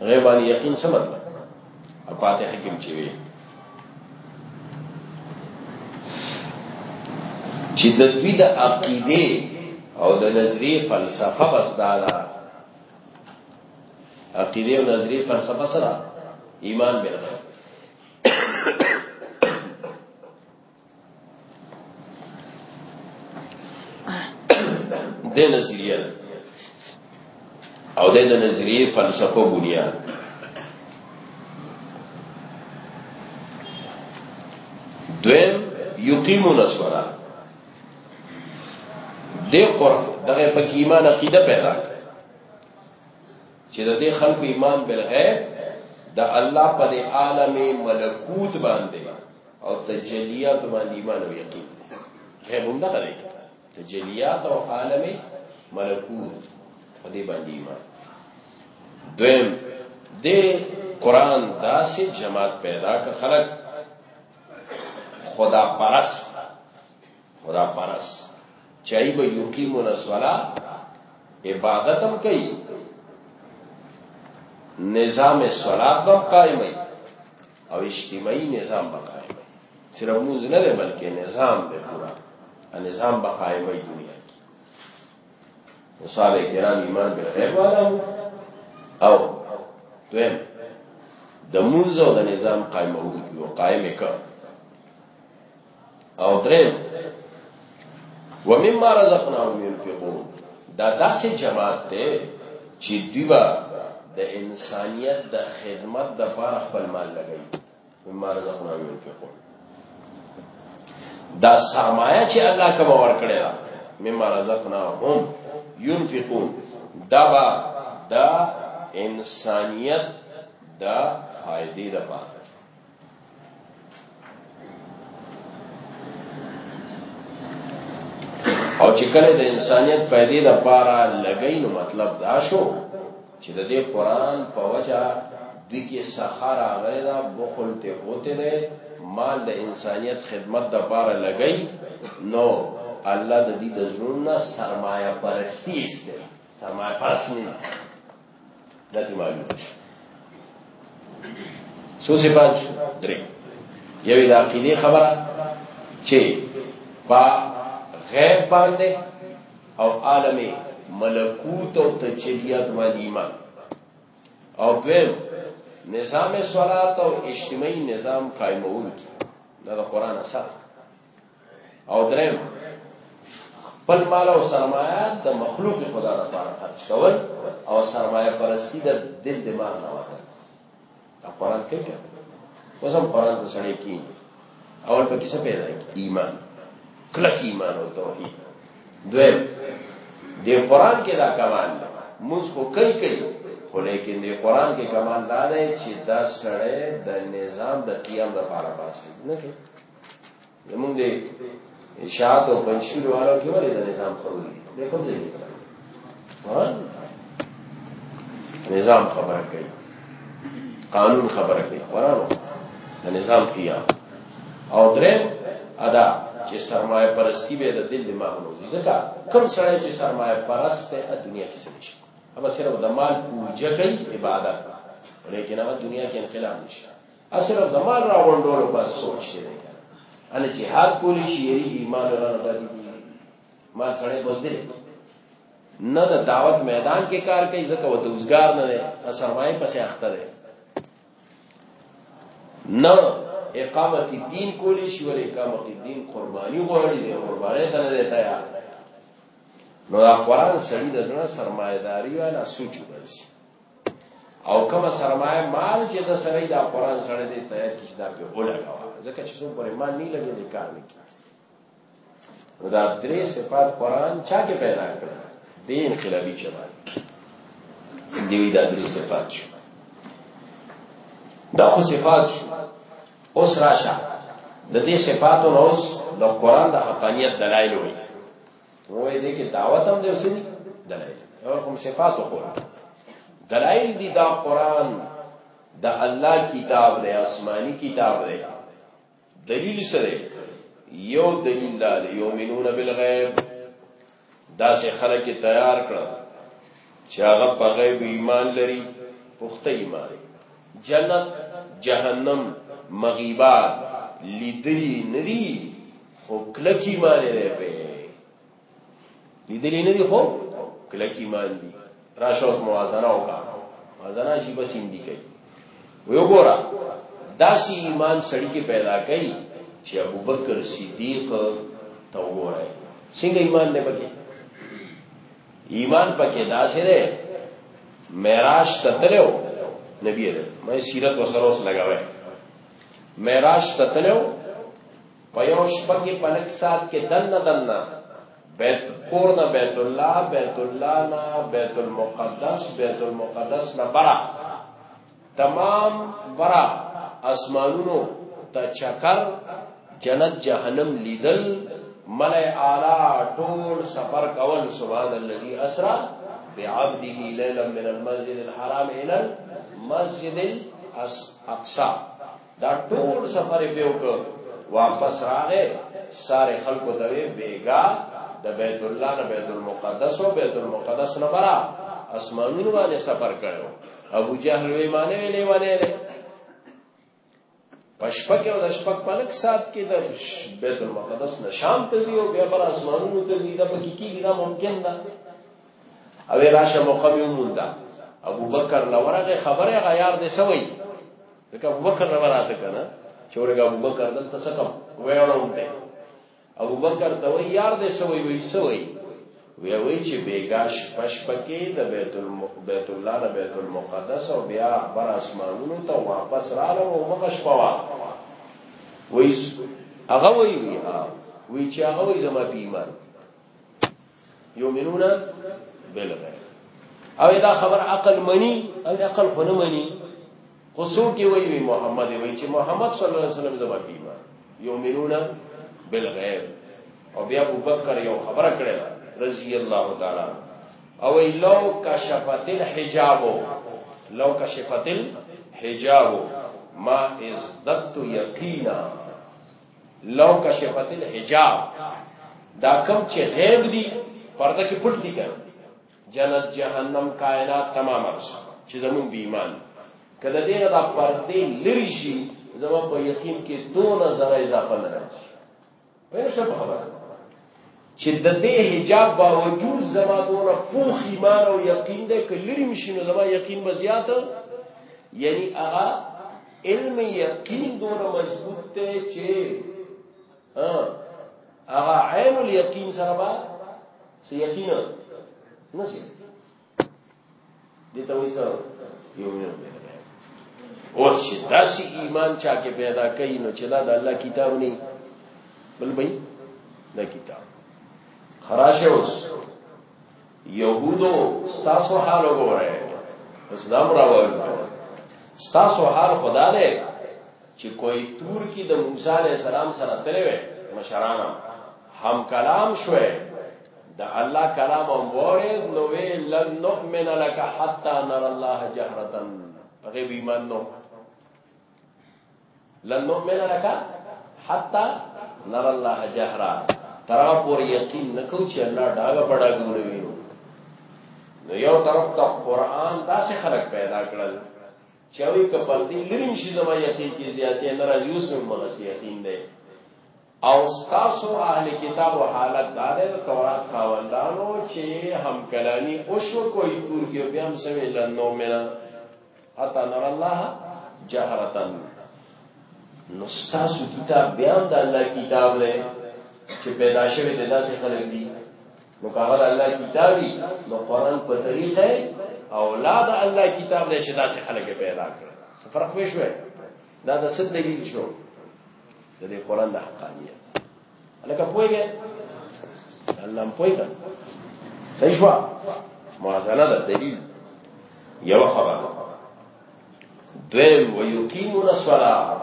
غیبان یقین څه مطلب فاتح حکیم چې وي چې د دوی د عقیده او د نظریه فلسفه بس دا ده عقیده او نظریه فلسفه سره ایمان به د نظریه او د نظریه فلسفه بنیاد دویم یقیمون اسورا د قرآن دغه په ایمان عقیده پیدا چې د دې خلکو ایمان بالغیب د الله په عالم ملکوت باندې او تجلیات باندې ایمان او یقین غیب هم دغه دی تجلیات او عالم ملکوت په دې باندې ایمان دویم د قران داسې جماعت پیدا ک خلق خدا پرس خدا پرس چای به یقیمون الصلا عبادتم کوي نظام صلات به قائمه او اجتماعي نظام به قائم وي صرف موږ نه دی بلکې نظام به پورا نظام به قائم وي دنیا کې صالح کرام ایمان به غیب والا او دویم د منځ او د نظام قائمولو کې او قائم کړ او درې ومما رزقناهم ينفقون دا داسې جماعت دی چې دیوا د انسانیت د خدمت د لپاره خپل مال لګوي مما رزقناهم ينفقون دا سرمایه چې الله کبا ور کړی دا مما رزقناهم ينفقون دا با دا انسانیت دا فائدې د پاره او چې کله د انسانیت فائدې د پاره لګی نو مطلب دا شو چې د دې قران په وجه دوی کې سخر راغلی دا بخل ته هوته ده مال د انسانیت خدمت د پاره لګی نو الله د دې د زړونو سرمایه پرستی است سرمایه پرستی دا ته معلوم سو صفات درې یوې د عقیده خبره چې با غیب باندې او عالم ملکوت او تجلیات باندې ایمان او دویم نظام صلات او اجتماعي نظام قائمول کی دا قرآن اثر او دریم خپل مال او سرمایه د مخلوق خدا لپاره خرج کول او سرمایه پرستی د دل دماغ نه وته دا قران کې کې اوس هم قران ته سړی کې اول په کیسه پیدا کی ایمان کلک ایمان او توحید دویم د قران کې دا کمال دی موږ خو کوي کوي خو لیکن د قران کې کمال دا دی چې دا سړی د نظام د قیام لپاره باسي نه کوي زمونږ د اشاعت او پنځیر والو کې ولې د نظام خبرې دي کوم ځای کې نظام خبره کوي قانون خبره کوي قرآن د نظام قیام او درې ادا چې سرمایه پرستی به د دل دماغ نو ځکه کم سړی چې سرمایه پرست دی د دنیا کې څه نشي هغه صرف د مال پوجا کوي عبادت لیکن هغه دنیا کې انقلاب نشي اصرف د مال راوړلو په سوچ کې دی ان جهاد کولی شي یری ایمان را نه باندې ما سره بس دی نه د دعوت میدان کې کار کوي ځکه و دوزګار نه دی سرمایه پسې اخته دی نه اقامت الدین کولی شي ول اقامت الدین قرباني غواړي دی قرباني ته نه دی تیار نو دا قرآن سړي د زړه سرمایداری والا سوچ وباسي او کوم سرمایه مال چې د سره دا قران سره دې تیار کړي دا په ولګوا ځکه چې څو پر مال نه لګي د کار نه کی دا درې صفات قران چا کې پیدا کړ دې انقلابي چمان دیوی دا درې صفات شو دا خو صفات شو اوس راشه د دې صفاتو نو اوس د قران د حقانيت دلایل وایي وای دې کې دعوت هم دی اوسې دلایل او کوم صفات خو دلایل دي دا قران دا الله کتاب دی آسماني کتاب دی دلیل سره یو دلیل دا دی یومنون بالغیب دا سه خلک تیار کړه چې هغه په غیب ایمان لري پخته ایمان جنت جهنم مغیبات لیدلی ندی خو کلک ایمان دی په لیدلې نه دی خو کلک ایمان دی راشه اوس موازنه وکا موازنه چې بس هندي کوي ویو ګورا داسې ایمان سړی کې پیدا کوي چې ابوبکر صدیق ته وګورای څنګه ایمان دی پکې ایمان پکې داسې دی معراج ته تلو نبی عليه مې سیرت وسره اوس لگاوه معراج ته تلو په یو شپه کې په لږ سات کې دنه دنه بیت کور نه بیت الله بیت الله نه بیت المقدس بیت المقدس نه برا تمام برا اسمانونو ته چکر جنت جهنم لیدل ملئ اعلی ټول سفر کول سبحان الذي اسرا بعبده ليلا من المسجد الحرام الى المسجد الاقصى دا ټول سفر په وک واپس راغې ساره خلکو ته بیګا د بیت الله نه بیت المقدس او بیت المقدس نه برا اسمانونو باندې سفر کړو ابو جهل وی معنی ویلې ونه لري پشپک او د شپک پلک سات کې د بیت المقدس نشام ته دی او بیا بر اسمانونو ته دی دا پکې کیږي دا ممکن ده او راشه موقع مې ومونده ابو بکر لورغه خبره غیار دې سوي ځکه ابو بکر نه راته کنه چې ورګه ابو بکر دلته څه کوم ویاړوم ته ابو بکر ته وی یار دې سوي وی سوي وی وی چې بیګاش پش پکې د بیت الم... بیت الله نه بیت المقدس او بیا بر اسمانونو ته واپس راغلم او مغش پوا وی هغه وی وی چې هغه وی زما په ایمان یومنون بالغیب او دا خبر عقل منی او عقل خو نه منی خو څوک وی وی محمد وی چې محمد صلی الله علیه وسلم زما پیما یومنون بالغیب او بیا ابو بکر یو خبره کړې رضی الله تعالی او لو کشفت الحجاب لو کشفت الحجاب ما ازددت یقینا لو کشفت الحجاب دا کم چې غیب دي پرده کې پټ دي کړه جنت جهنم کائنات تمام ارس چې زمون بی ایمان کله دې دا پردې لری شي زمو په یقین کې دو نظر اضافه نه راځي په څه خبره چې د دې حجاب باوجود زما دونه پوخ ایمان او یقین ده که لري مشینو زما یقین به زیات یعنی هغه علم یقین دونه مضبوط ده چې هغه عین الیقین سره به سیقینا نشي دي ته وایي سره یو نه اوس چې داسې ایمان چا کې پیدا کوي نو چې دا د الله کتاب نه بل به دا کتاب خراشه اوس یهودو ستاسو حال وګوره اسلام راوړل ستاسو حال خدا دی چې کوئی تور کې د موسی عليه السلام سره تلوي مشرانو هم کلام شوه د الله کلام وورید نو وی لن نؤمن لك حتا نر الله جهرة غیب ایمان نو لن نؤمن لك حتا نر الله جهرا ترا پور یقین نکو چې الله ډاګه پډا ګوروي نو یو طرف ته قران داسې خلق پیدا کړل چې وی کپل دی لري شي زما یقین کې زیاتې ناراضي اوس مې مغسی یقین دی او ستاسو اهل کتاب و حالت دا دی د تورات خاوندانو چې هم کلانی او شو کوئی تور کې بیا هم سوي لنو منا حتا نر الله جهرتن نو ستاسو کتاب بیا هم د الله کتاب دی چې پیدا شوی د داسې خلک دي نو هغه د الله کتابي نو قران په طریقه اولاد الله کتاب دی چې داسې خلک پیدا کړ فرق وشوي دا د څه دلیل شو د دې قران د حقانیت لکه پوهیږي الله هم پوهیږي صحیح شو موازنه ده دلیل یو خبره دویم ویقیمون الصلاه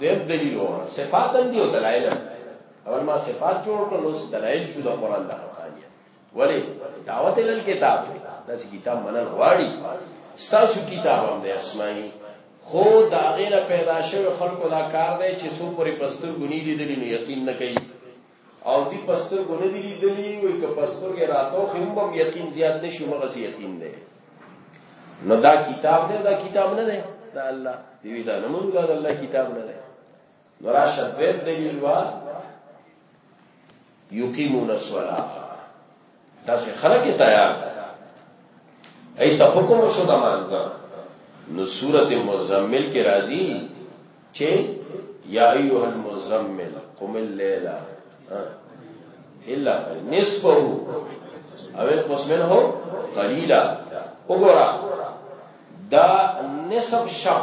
دویم دلیل و صفات دی او دلایل اول ما صفات جوړ کړل اوس دلایل شو د قران د حقانیت ولی دعوت ال کتاب دی دا چې کتاب منل غواړي ستاسو کتاب هم دی اسماعي خو دا غیره پیدا شوی خلکو دا کار دی چې څو پرې پستر غنی لیدلی نو یقین نه کوي او دی پستر غنی لیدلی وي که پستر کې راتو خیم هم یقین زیات نشي مغه یقین دی نو دا کتاب دی دا کتاب نه دی دا الله دی دا نه مونږ دا الله کتاب نه دی نو راشه بیر دلیل وا یقیمون الصلاة تاسو خلک تیار ایت حکم شو د مانځه نو سورته مزمل کې راځي چې یا ایها المزمل قم الليل الا نصفه او قسم منه قليلا وګوره دا نصف شب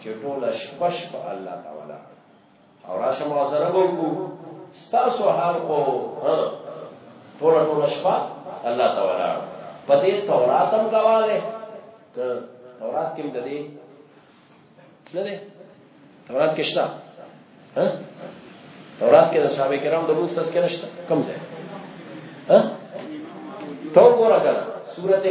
چې ټول شپه شپه الله تعالی او راشه محاضره وکړو ستاسو حال کو ها ټول ټول شپه الله تعالی په دې تورات هم گواله ته تورات کې د دې نه ده تورات کې شته ها تورات کې د صحابه کرام د موسی سره کې نشته کوم ځای ها تو ګورا کړه سورته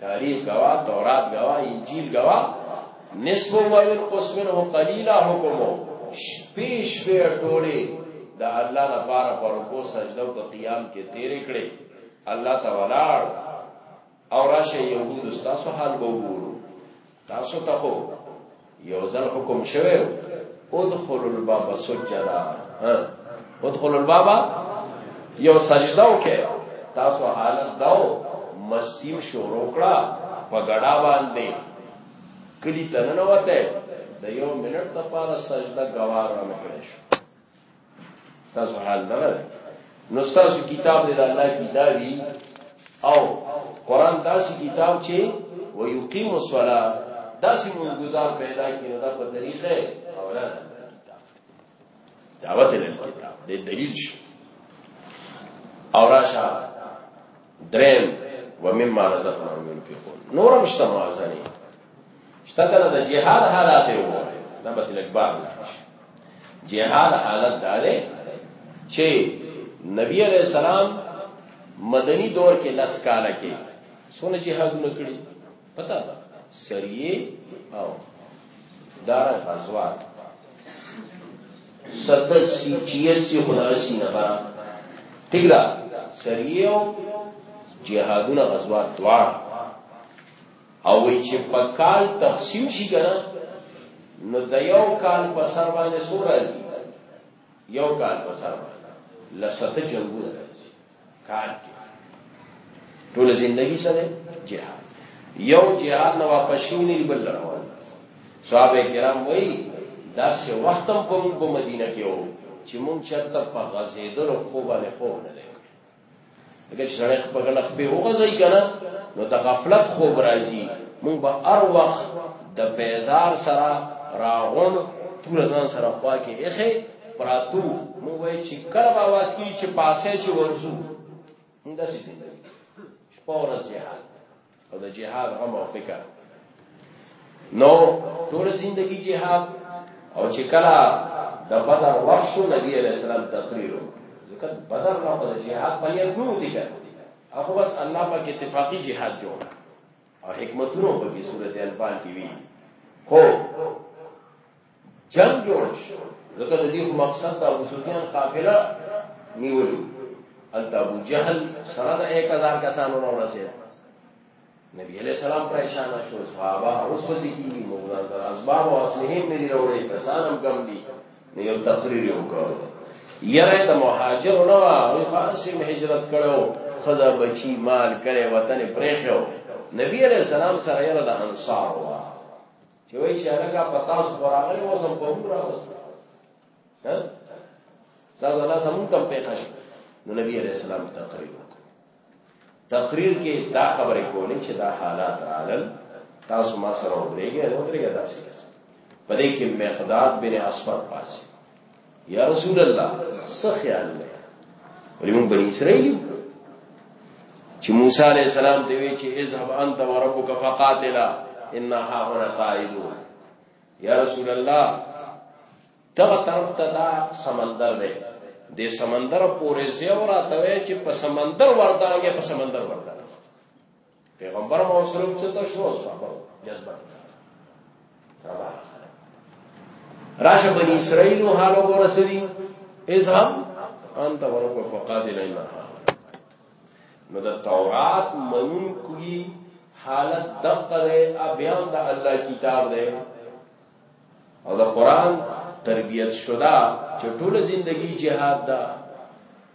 تاریخ گوا تورات گوا انجیل گوا نصف و ينقص منه قليلا حکمو پیش به ټوله دا الله لپاره پر کو سجده او قیام کې تیرې کړې الله تعالی او راشه یوه د تاسو حال وګورو تاسو ته خو یو ځل حکم شوه ادخل الباب سجدا ادخل الباب یو سجده وکړه تاسو حالت داو مستی شروع کړه په غړا باندې کلی تنن وته د یو منټ لپاره سجده گوار نه کړی شو تاسو حال دا ده نو تاسو کتاب دې د الله کتابي او قران داسې کتاب چې ويقيم الصلاه داسې مونږ گزار پیدا کړو دا په طریقې اولا دعوت له کتاب دې دلیل شي او راشه دریم ومما رزقناهم ينفقون نور مشته موازنه شته کله د جهاد حالات یو دا به لګ بار جهاد حالت دا دی چې نبی علیہ السلام مدنی دور کې لس کاله کې سونه جهاد نکړي پتا ده سریه او دار غزوات ستر سی چیر سی خدا سی نبا ٹھیک دا سریه او جهادونه غزوات دوار او وی چې په کال تقسیم شي کنه نو د یو کال په سر باندې سور راځي یو کال په سر باندې لسته جنگونه راځي کال کې ټول زندگی سره جهاد یو جهاد نه واپس شینی بل روان صحابه کرام وای دا سه وخت په موږ په مدینه کې وو چې موږ چرته په غزیدلو خو باندې خو نه دغه سره په غلط په وغځي کنه نو د غفلت خوب راځي مونږ به هر وخت د بیزار سره راغون تور ځان سره خوا کې اخی پراتو مونږ وای چې کله باواز کی چې پاسه چې ورزو مونږ داسې شپه ورځ جهاد او د جهاد غم او فکر نو ټول زندگی جهاد او چې کله د بدر وخت شو نبی علیہ السلام تقریر ځکه بدر نه په جهاد په یاد نو دي کړه اخو بس الله پاک اتفاقی جهاد جوړ او حکمتونو په کې سورته انفال کې وی خو جنگ جوړ شو ځکه د دې مقصد د ابو سفیان قافله نیولو انت ابو جهل سره د 1000 کسانو نه ورسېد نبی علیہ السلام پریشان شو صحابه اوس پسې کیږي مولا سره اسباب او اسلحه مې لري وروړي کسان هم کم دي نو یو تقریر وکړ یره ته مهاجر نه وا او خاصم هجرت کړو خدا بچی مال کړي وطن پرېښو نبی علیہ السلام سره یره د انصار وا چې وایي چې هغه په تاسو خوراغلی اوس هم په موږ راوسته ستاسو الله سمون کم پېښه شو نو نبی علیه السلام تقریر وکړ تقریر کې دا خبرې کولې چې دا حالات راغلل تاسو ما سره ودرېږئ نو ودرېږئ داسې په دې کې مقداد بن اسفر پاسې یا رسول الله څه خیال دی ولې مونږ بنی اسرائیل چې موسی علی السلام ته وی چې اذهب انت وربک فقاتلا انا ها هنا قائدون یا رسول الله دغه طرف ته دا سمندر دی د سمندر پورې زیورا ته چې په سمندر ورته کې په سمندر ورته پیغمبر مو صرف څه ته شو صحابه جذبه تبا راشه بني اسرائيل حال ورسري اذهب انت ورب فقاد لنا نو د تورات منون کوي حالت دقه ده ابيان د الله کتاب ده او د قران تربيت شدا چې ټول زندگی جهاد ده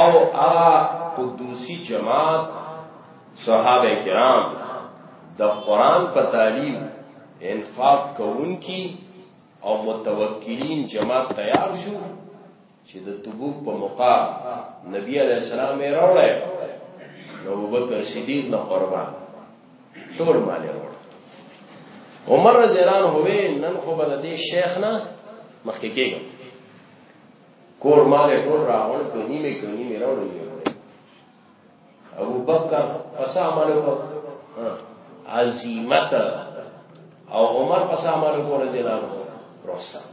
او هغه قدوسی جماعت صحابه کرام د قران په تعلیم انفاق کوونکی او متوکلین جماعت تیار شو چې د تبوک په موقع نبی علی السلام یې راوړی نو ابوبکر صدیق نه قربان ټول مال یې راوړ عمر رضی الله عنه وې نن خو بل دې شیخ نه مخکې کېږم کور مال ټول راوړ کني مې کني مې راوړ ابو بکر پس عمل کو عظیمت او عمر پس عمل کو رضی الله عنه رخصت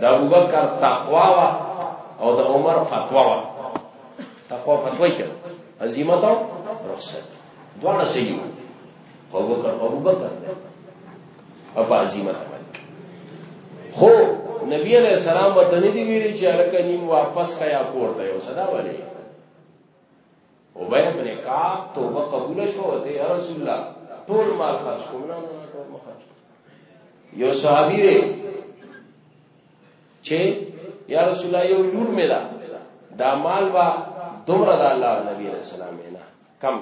دا ابو بکر تقوا وا او دا عمر فتوا وا تقوا فتوا کړه عظیمت او رخصت دواړه صحیح ابوبکر ابوبکر ابا عظیمت خو نبی علیہ السلام وته نه دی ویلي چې الکه نیم واپس کیا کوړته یو صدا وله او به ابن کا توبه قبول شو ته یا رسول الله ټول مال خرج کوم نه ټول مال خرج یو صحابي دی چې یا رسول الله یو لور ملا دا مال وا دومره د الله نبی رسول الله نه کم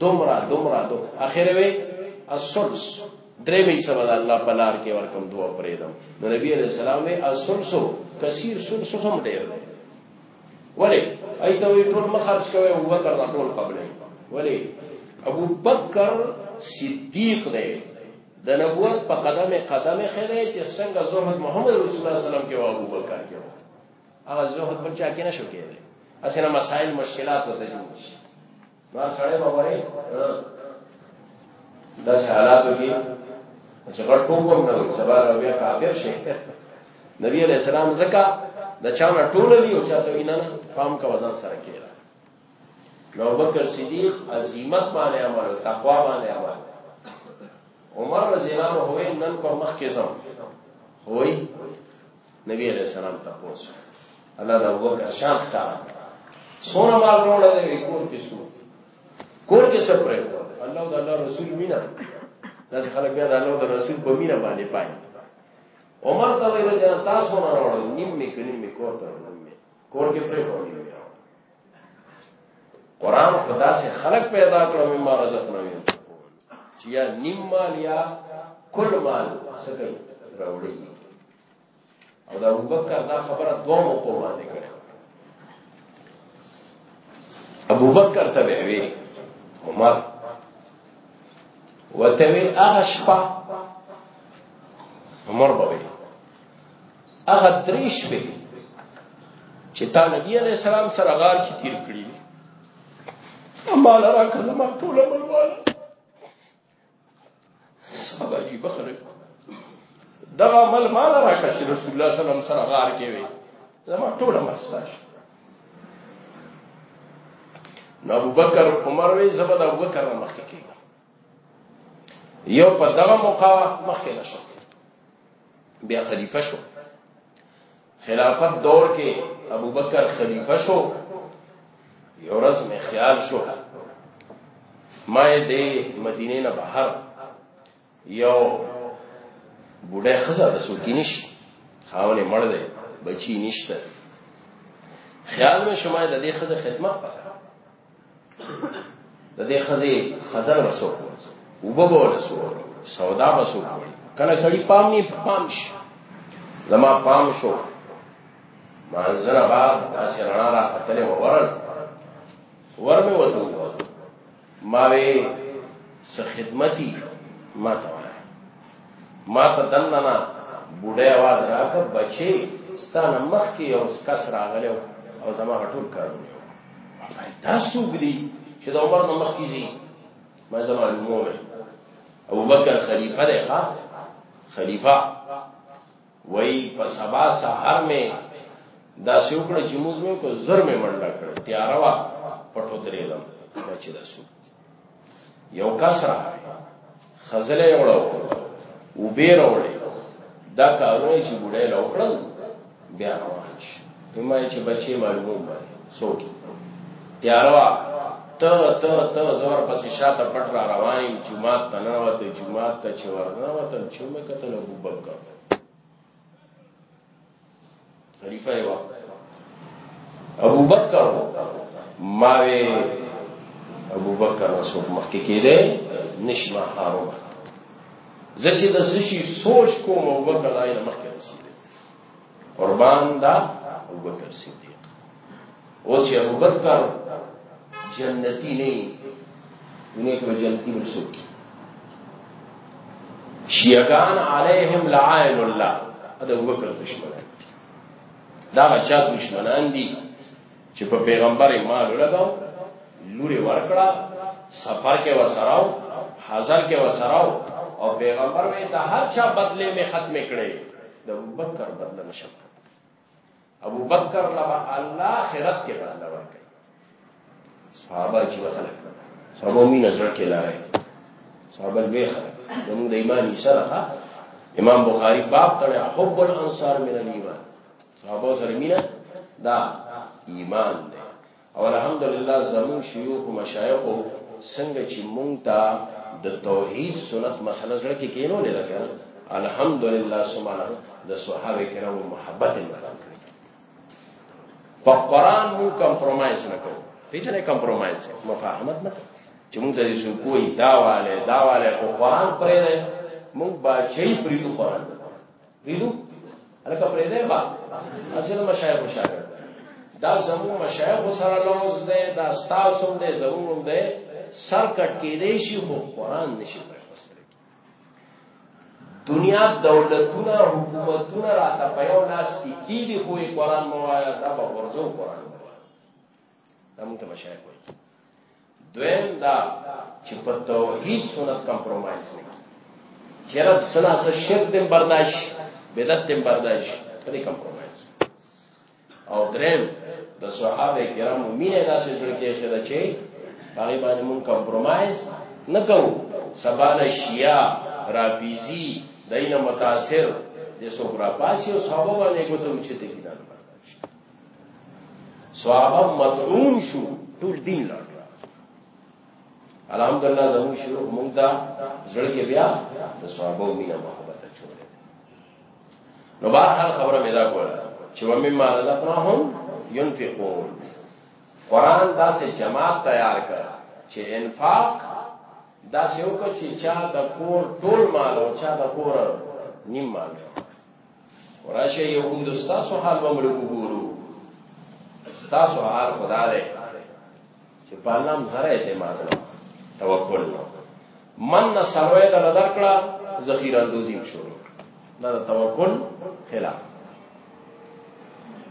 دومره دومره دو اخر وی السلس درې مې سبا د الله په لار کې ورکم دوا پرېدم نو نبی عليه السلام وی السلس کثیر سلس هم ډېر دی ولی ایته وی ټول مخرج کوي او وکړه ټول قبلې ولی ابو بکر صدیق دی د نبوت په قدمه قدمه خله چې څنګه زهد محمد رسول الله صلی الله علیه وسلم کې او ابو بکر کې هغه زهد بل چا کې نشو کېدی اسنه مسائل مشکلات وته جوړ شي ما سره به وایي دا حالاتو کې چې غړ ټوم کوم نه وي سبا بیا کافر شي نبی علیہ السلام زکا د چانه ټول دی او چاته وینا نه فهم کا وزن سره کېږي نو بکر صدیق عظمت باندې عمل تقوا باندې عمل عمر رضی الله عنه نن پر مخ کې زم وای نبی علیہ السلام تپوس الله د ابوبکر شان ښکارا سونه مال وروړه دی کور کې سو کور کې څه پرې الله د الله رسول مینا داس خلک بیا د الله د رسول په مینا باندې پای عمر ته ویل جنا تاسو نه وروړل نیم می کنیم می کور ته نیم می کور کې پرې وروړل قران خدا سے خلق پیدا کړو مما رزقنا یو چې یا نیم مال یا کل مال سکه راوړي او دا ابوبکر دا خبره دوه مو په باندې کړه ابوبکر ته وی عمر وتوی هغه شپه عمر بوي هغه درې شپې چې تا نبی علیہ السلام سره غار کې تیر کړی اما لرا کله ما ټول ملوال صاحب عجیب خلک دغه عمل ما لرا کړ چې رسول الله صلی الله علیه وسلم سره غار کې وي زما ټول مرستاش نو ابو بکر عمر وی زبد ابو بکر مخکې کېږي یو په دغه موقع مخکې نشو بیا خلیفہ شو خلافت دور کې ابو بکر خلیفہ شو یو ورځ مې خیال شو ما دې مدینه نه بهر یو بوډه خزه د سوکی نشي خاونه مړ دی بچی نشته خیال مې شما د دې خزه خدمت وکړه د دې خزه خزر وسو وبو رسو سودا وسو کله سړی پام نه پام شي زما پام شو مانځر با داسې رڼا را ختلې ورن ور مې وته ما وې س خدمتي ما ته ما ته دننا بوډه आवाज راکړ بچي ستانه مخ کې یو کس راغلو او زما ټول کارونه دا څوک دي چې د عمر نه مخکې دي ما زما معلومه ابو بکر خلیفہ دی ښا خلیفہ وای په سبا سحر مې دا سوکړه چې موږ مې کو زر مې منډه کړ تیاروا پټو درېلم چې دا سوک یو کسره خزله یو ډول او بیر وړي دا کارونه چې ګډه له وکړل بیا روان شي کما چې بچي معلوم وای سوچ تیاروا ته ته ته زور پسې شاته پټ را رواني جمعات ته نه وته جمعات ته چې ورنه وته چې مې کتل ابو بکر خلیفہ یې وخت ابو بکر ما وی ابو بکر رسول مخکې کېده نشما هارو زچې د سشي سوچ کوم ابو بکر دای مخکې رسیدل قربان دا ابو بکر صدیق او چې ابو بکر جنتی نه دنیا کې جنتی مرسوب کی شیعگان علیہم لعائن اللہ ادھا ابو بکر دشمنان دی دا بچا دشمنان دی چې په پیغمبر ایمان لګاو لوري ورکړه سفر کې وسراو حاضر کې وسراو او پیغمبر وې دا هر چا بدله می ختم کړي د ابوبکر بدله نشم ابو بکر لبا الله آخرت کې بدل ورکړي صحابه چې خلک صحابه مين زړه کې لاري صحابه لوی خلک زموږ د ایمان یې سره امام بخاری باب تړي حب الانصار من الايمان صحابه سره مين دا ایمان دی او الحمدلله زمون شيوخ او مشایخ څنګه چې مونږ ته د توحید سنت مسله زړه کې کینو نه لګا الحمدلله سبحان د صحابه کرامو محبت نه کړی په قران مو کمپرمایز نه کوو پیژنې کمپرمایز مفاهمت نه چې مونږ د یو کوی داواله داواله په قران پرې نه مونږ با چي پرې قران ویلو الکه پرې ده با اصل مشایخ مشایخ دا زمو مشایخ سره لوز ده دا ستاسو ده زمو ده سر کټ کې دی شي خو قران نشي دنیا دولتونه حکومتونه راته په یو لاس کې کیږي خو قرآن موایا دا به ورځو قرآن دا موږ ته مشایخ وایي دویم دا چې په توحید سنت کمپرمایز نه کی چیرې سنا سره شرک دم برداشت بدعت دم برداشت په دې کمپرمایز او دریم د صحابه کرامو مینه داسې جوړ کې شته چې هغه باندې مونږ کمپرمایز نه کوو سبا د شیعه رافیزی دینه متاثر د سوګرا پاسی او صحابه باندې کوتم چې ته کیدل صحابه مطعون شو ټول دین لړ الحمدلله زموږ شروع مونږ ته زړه کې بیا د صحابه مینه محبت چولې نو بهر حال خبره مې دا کوله چې ومما رزقناهم ينفقون قران دا سه جماعت تیار کړ چې انفاق دا سه وکړي چې چا د کور ټول مال او چا د کور نیم مال راشه يهود تاسو حال به موږ وګورو تاسو حال خدا دې چې په الله زره اعتماد نه توکل نه من نه سروي د نظر کړه ذخیره دوزیم شروع دا د توکل خلاف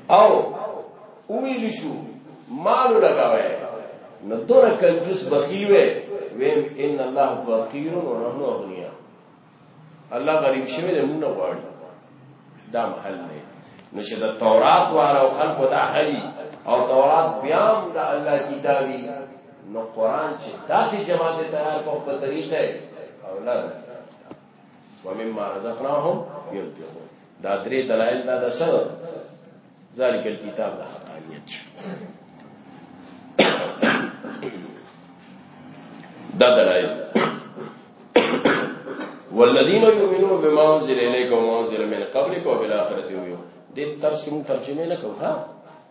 او ویل شو مال لگاوه نو دور کنجوس بخیل وی ویم ان الله فقیر و نحن اغنیا الله غریب شوی دی موږ غواړي دا محل نه نو چې د تورات واره خلق دا حلی او تورات بیا هم د الله کتابي نو قران چې داسې جماعت تیار کو په طریقې او نه ومما رزقناهم ينفقون دا درې دلایل دا د سر ذالک الكتاب د حقانیت شو دا دلایل والذین یؤمنون بما انزل الیک و ما انزل من قبلک و بالآخرة هم یؤمنون دې ترجمه ترجمه نه کوه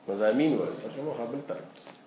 مزامین ورته ترجمه خپل ترجمه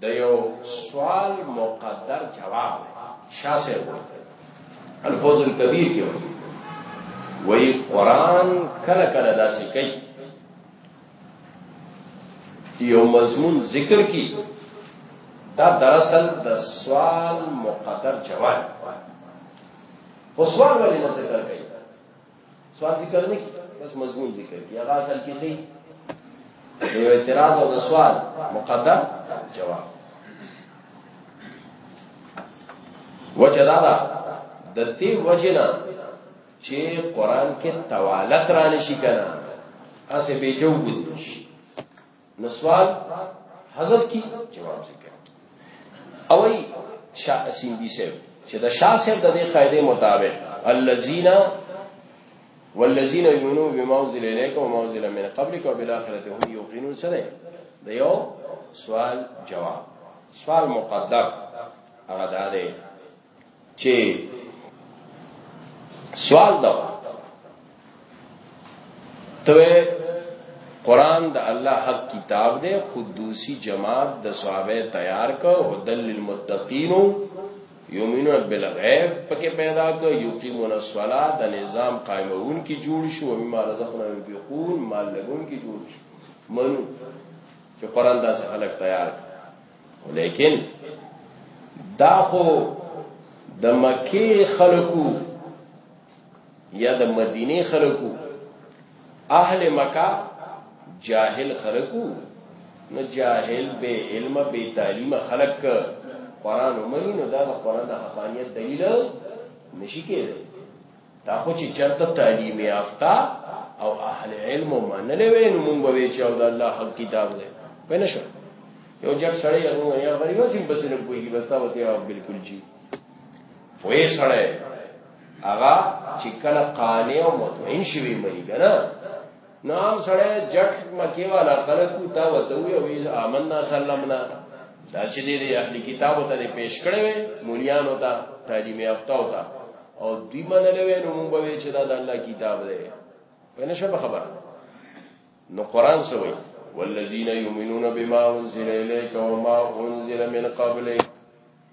د یو سوال مقدر جواب شاه صاحب الفوز الكبير کې وایي قران کله کله داسې کوي یو مضمون ذکر کی دا دراصل د سوال مقدر جواب خو سوال ولې نه ذکر کوي سوال ذکر نه کی بس مضمون ذکر کی هغه اصل کې سي یو اعتراض او سوال مقدم جواب وجه دا ده د دې وجه نه چې قران کې توالت را نشي کنه اسه به جو بودی نو سوال حذف کی جواب ذکر کی او ای شاه سیندی صاحب چې د شاه صاحب د دې قاعده مطابق الذين والذين يؤمنون بما انزل اليك وما انزل من قبلك وبالاخره هم يوقنون سره د یو سوال جواب سوال مقدر هغه ده چې سوال دا ته قران د الله حق کتاب دی قدوسی جماعت د صحابه تیار کو هدل للمتقین یومینون بالغیب پکې پیدا کو یقیمون الصلاۃ د نظام قائمون کی جوړ شو او مما رزقنا ينفقون مال لګون کی جوړ شو منو چې قران داسې خلق تیار کړ لیکن دا خو د مکی خلکو یا د مدینه خلکو اهل مکه جاهل خلکو نو جاهل به علم به تعلیم خلق قران ومني نو دا قران د حقانیت دلیل نشي کېدای دا خو چې چرته تعلیم یافته او اهل علم منلې وې نو مونږ به چې او د الله حق کتاب دی پوه نه شو یو جټ سړی هغه نه هغه یو سیم بس نه کوي بس تا وته او بالکل جی فوې سړی هغه چې کله قانع او مطمئن شي وي مې کنه نام سره جټ مکی والا خلقو تا وته وی او آمنا سلمنا دا چې دې اهلي کتابو ته پیش کړي وي مولانو ته تعلیم یافته وتا او دوی منلې وي نو موږ به چې دا د الله کتاب دی پنه شبه خبره نو قران سوي والذین یؤمنون بما انزل الیک وما انزل من قبلک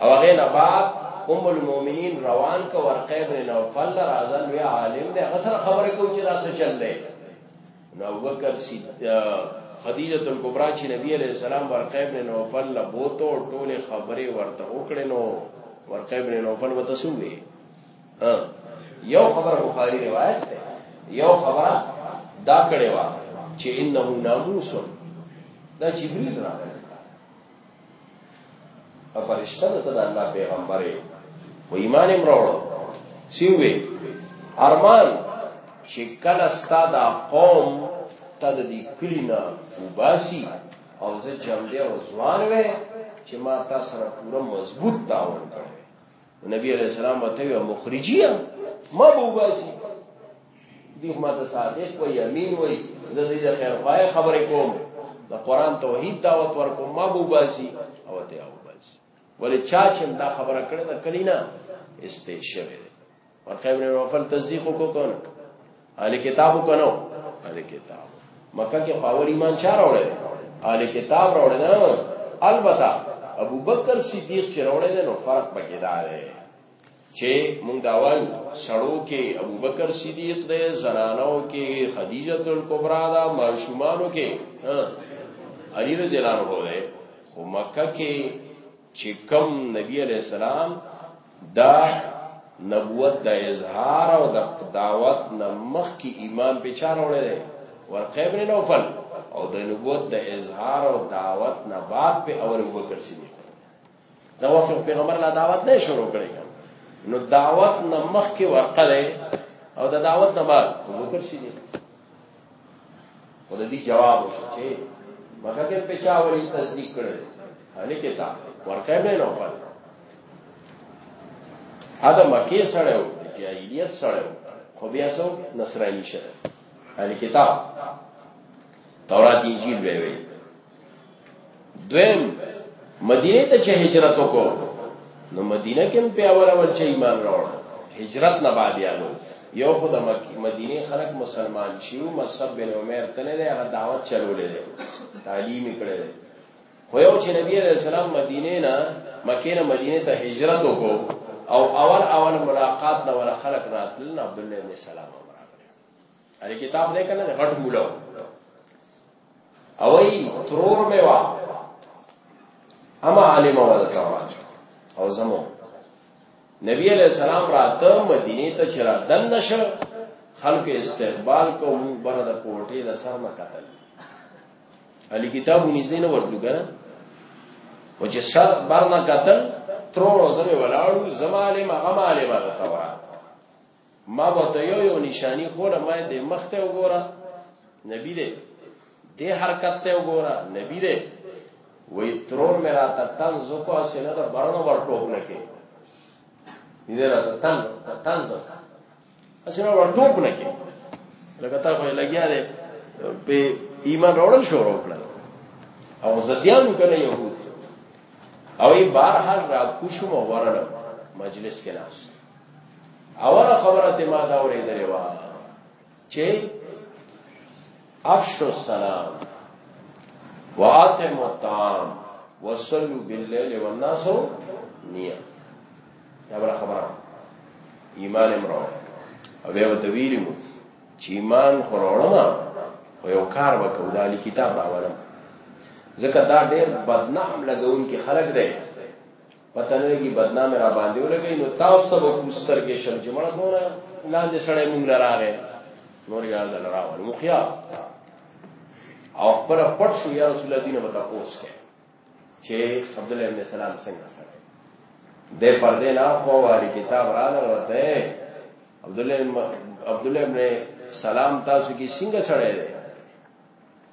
او هغه نه بعد ام المؤمنین روان کو ورقه ابن نوفل رازل وی عالم دی هغه سره خبرې کو چې دا څه چل دی نو وکړ سي خدیجه الکبرى چې نبی علیہ السلام ورقه ابن نوفل له بوتو ټوله خبرې ورته وکړې نو ورقه ابن نوفل وته سوې یو خبر بخاری روایت ده یو خبره دا کړې و چې انه ناموس دا جبريل راغلی او فرشتہ ته د الله پیغمبر و ایمان امروړو سیوې ارمان چې کله ستا دا قوم ته د دې کلینا وباسي او زه جمع دی او ځوان وې چې ما تا سره پوره مضبوط تعاون کړی نبی علیہ السلام ته یو مخرجیه ما به وباسي دی ما ته صادق وای امین وای زه دې خیر پای خبرې کوم د قران توحید دعوت ورکوم ما به وباسي او ته او باسي ولې چا چې دا خبره کړې ده کلینا استشهد ورکه ابن نوفل تصدیق وکړ اهل کتابو کنو اهل کتاب مکه کې خاور ایمان چا راوړل اهل کتاب راوړل نه البته ابو بکر صدیق چې راوړل نو فرق پکې دا دی چې مونږ داوال سړو کې ابو بکر صدیق دی زنانو کې خدیجه الکبرا دا ماشومانو کې علی رضی الله عنه دی خو مکه کې چې کم نبی علیہ السلام دا نبوت د اظهار او د دعوت نه مخکې ایمان په چار وړل دی ورقه ابن نوفل او د نبوت د اظهار او دعوت نه بعد په اور ابو بکر صدیق دا وخت پیغمبر لا دعوت نه شروع کړی نو دعوت نه مخکې ورقه دی او د دعوت نه بعد ابو بکر صدیق او د دې جواب وشو چې مګر کې په چا وری تصدیق کړي هلي کې تا ورکه مې نه وکړ ادا مکه سره و جاهلیت سره و خو بیا سو نصرانی شه هلي کتاب تورات انجیل وی وی دویم مدینه ته چې هجرت وکړو نو مدینه کې هم په اول اول چې ایمان راوړ هجرت نه بعد یالو یو خود مدینه خلک مسلمان شیو مصعب بن عمر تنه له دعوت چلولې ده تعلیم کړي ده خو یو چې نبی علیہ السلام مدینه نه مکه نه مدینه ته هجرت وکړو او اول اول ملاقات نه ور خلق راتل عبد الله بن سلام امر کړی اره کتاب دې کنه غټ مولا او ای ترور مې وا اما عالم ول کواج او زمو نبی علیہ السلام راته مدینه ته چرا دن نشو خلق استقبال کو مون بر د کوټې د سر نه قتل علی کتاب نږدې نه ورته ګره و چې سر بر نه قتل ترور زمه ولاړو زماله ما غماله ما تورات ما به ته یو یو نشانی خوله ما دې مخ ته وګوره نبی دې دې حرکت ته وګوره نبی دې وې ترور مې راته تن زکو اسنه د برنو ورټوک نه کې دې راته تن تن زکو اسنه ورټوک نه کې لکه تا خو لګیا دې په ایمان وروړل شو وروړل او زديانو کنه يهود او یې بارحال را کوشم ورنه مجلس کې ناست اوله خبره ته ما دا اورېدلې و چې افش السلام واطعم الطعام وصلوا بالليل والناس نيام دا بل خبره ایمان امرو او بیا ته ویلم چې ایمان خورولم خو یو کار وکړ دا کتاب راولم ځکه دا ډېر بدنام لګون کې خلک دی پته نه لګي بدنام را باندې ولګي نو تاسو ته کوستر کې شم چې مړ مور لاندې سړې مونږ راغې نور یا دل راول مخیا او پر پټ شو یا رسول الله دینه بتا اوس کې چې عبد الله ابن سلام څنګه سره دې پردې نه خو واري کتاب را لرته عبد الله عبد الله ابن سلام تاسو کې څنګه سره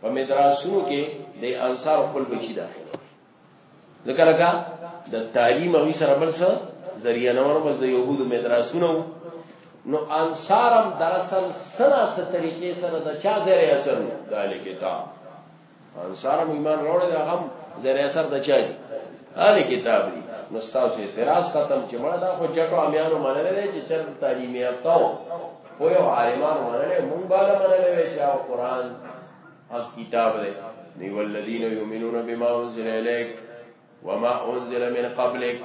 په مدرسو کې د انصار خپل بچی داخل ذکر کا د تعلیم او سره بل څه ذریعہ نور بس د يهودو مدرسونو نو انصارم دراصل سنا ست طریقې سره د چا زری اثر داله کتاب انصارم ایمان وروړي دا غم زری اثر د چا دی اله کتاب دی نو تاسو اعتراض ختم چې ما دا خو چټو امیانو منل دي چې چر تعلیمي افتاو خو یو عالمان منلې مونږ بالا منلې چې او قران او کتاب دی دی والذین یؤمنون بما انزل الیک وما انزل من قبلک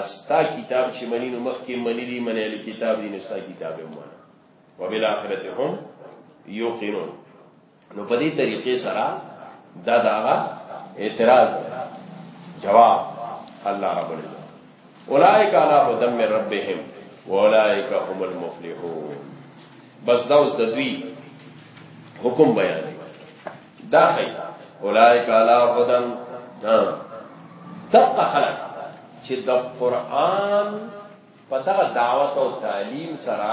استا کتاب چې منی نو مخکې منی دی منی ال کتاب دی نستا کتاب هم وبالاخره هم یوقنون نو په دې طریقې سره دا داغه اعتراض جواب الله رب العزت اولائک علی هدى من ربهم واولائک هم المفلحون بس دا اوس د دوی حکم بیان دی دا خی اولائک علی هدى دقه خلق چې د قران په دغه دعوت او تعلیم سره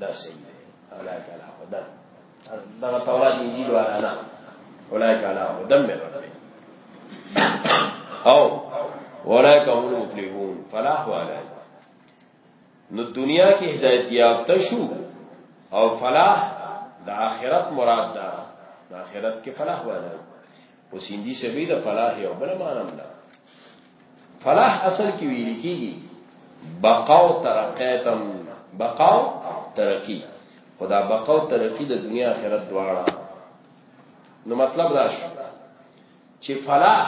دا صحیح دی الله تعالی خدا دغه تورات انجیل والا نه اولئک علی هدى من ربهم او اولئک هم المفلحون فلاح والا نو دنیا کې هدایت یافته شو او فلاح د آخرت مراد ده د آخرت کې فلاح والا اوس هندي سبي د فلاح یو بل معنی ده فلاح اصل کې ویل کیږي بقا او ترقیتم بقا او ترقی خدا بقا او ترقی د دنیا آخرت دواړه نو مطلب دا شو چې فلاح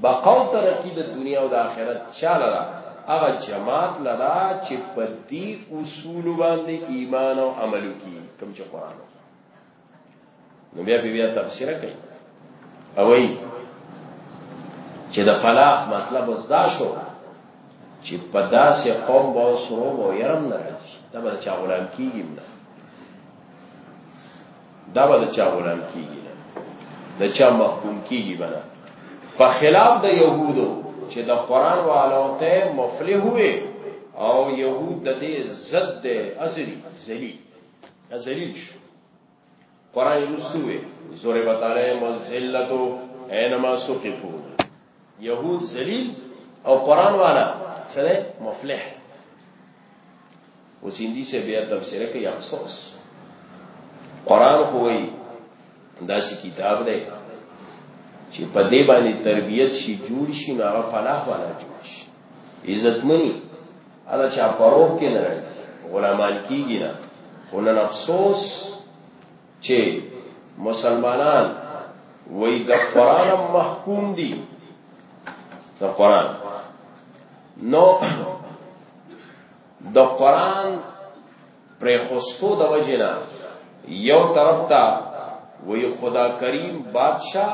بقا او ترقی د دنیا او د آخرت چاله ده هغه جماعت لرا چې په دې اصول باندې ایمان او عمل کوي کوم چې قران نو بیا بیا تفسیر کوي او وی چې د فلاح مطلب اوس دا شو چې په داسې قوم به سرو او يرم نه راځي دا به چا غلام کیږي نه دا به چا غلام کیږي نه د چا محکوم کیږي بنا په خلاف د يهودو چې د قران والو ته مفلح وي او يهود د دې ضد اصلي ذلیل ذلیل شو قران رسوي زوره بتاله مذلتو اينما سقفو يهود ذلیل او قران والا سره مفلح وسیندی سے بیا تفسیر کوي افسوس قران خو وایي داسې کتاب دی چې په دې باندې تربيت شي جوړ شي نو هغه فلاح والا جوړ شي عزت مني ادا چا پروب کې نه راځي غلامان کیږي نه خو نن افسوس چې مسلمانان وای د قران محکوم دي د قران نو د قران وجنا یو ترقتا وہی خدا کریم بادشاہ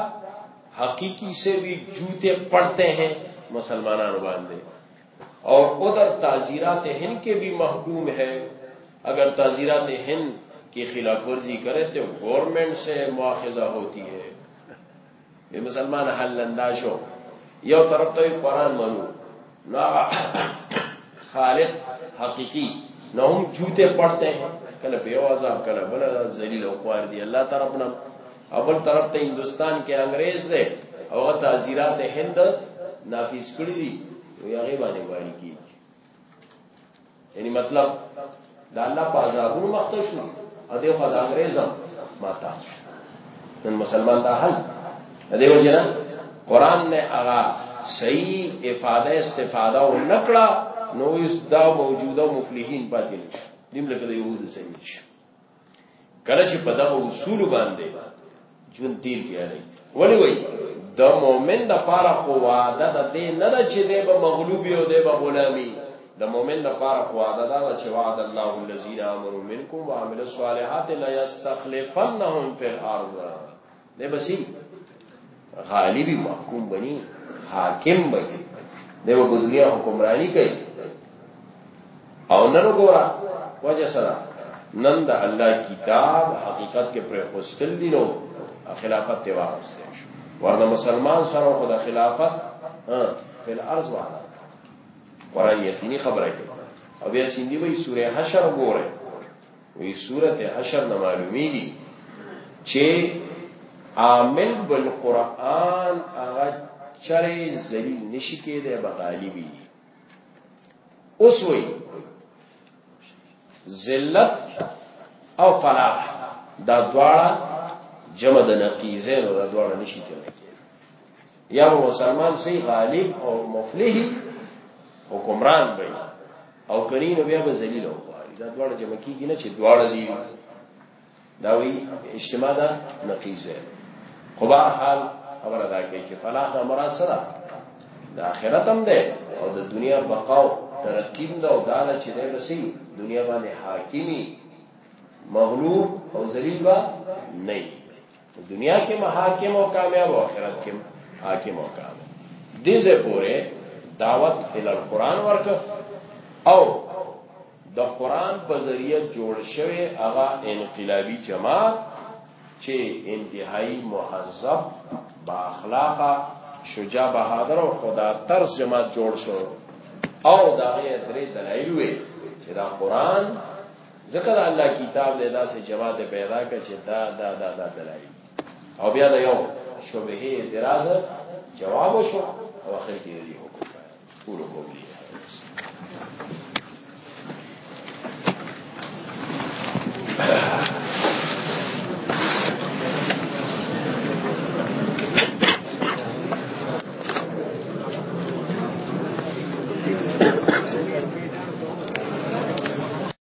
حقیقی سے بھی جوتے پڑتے ہیں مسلمان نمائندے اور ادھر تعزیرات ہند کے بھی محکوم ہے اگر تعزیرات ہند کی خلاف ورزی کرے تو گورنمنٹ سے مواخذہ ہوتی ہے به مسلمان حل لندا شو یو طرف ته قرآن منو نو خالق حقیقی نو هم جوته پڑھتے ہیں کله په یو عذاب کله بل ذلیل او خوار دی الله طرف نه اول طرف ته هندستان کې انګريز دی او تعزیرات هند نافذ کړی دی وی هغه باندې وایي کی یعنی مطلب دا الله په عذابونو مخته شو او دې خو د انګريزم ماته نن مسلمان دا حل دې وجنه قران نه هغه صحیح افاده استفاده او نکړه نو اس دا موجوده مفلحین پاتې نشي دیم لکه د یهودو څنګه کله چې په دغه اصول باندې جون تیر کیږي ولی وای د مؤمن د پاره خو وعده د دې نه ده چې د به مغلوبي او د به غلامي د مؤمن د پاره خو وعده ده چې وعد الله الذين امنوا منكم وعملوا الصالحات لا يستخلفنهم في الارض دی بسی غالبی محکوم بنی حاکم بنی دی په دنیا حکمرانی کوي او نن وګوره وجه سره نن د الله کتاب حقیقت کې پر خوستل دي نو خلافت ته واغسته ورنه مسلمان سره خو د خلافت ها په الارض وعده قران یقیني خبره کوي او بیا سیندی وی سوره حشر وګوره وی سورت حشر نه معلومیږي چې عامل بالقران هغه چرې ذلیل نشي کېده به غالبي اوس وی ذلت او فلاح دا دواړه جمع د نقیزه نو دا دواړه نشي کېدای یا مسلمان سی غالب او مفلح حکمران وي او کرین بیا به ذلیل او خواري دا دواړه جمع کیږي نه چې دواړه دي دا وی اجتماع دا نقیزه خو به حال خبره دا کوي چې فلاح د مراد سره د آخرت هم ده او د دنیا بقاو ترقیم ده او دا چې ده رسی دنیا باندې حاکمی مغلوب او ذلیل با نه دنیا کې ما حاکم او کامیاب او آخرت کې حاکم او کامیاب دې زه پوره دعوت ال قرآن ورک او د قرآن په ذریعہ جوړ شوی هغه انقلابی جماعت چې انتهایی مهذب با اخلاقه شجاع بهادر او خدا ترس جماعت جوړ شو او دا غي درې دلایل وي چې دا قران ذکر الله کتاب دې دا سه جواب پیدا کړ چې دا دا دا دا دلای او بیا دا یو شبهه اعتراض جواب شو او اخر کې دی حکم پورو کولی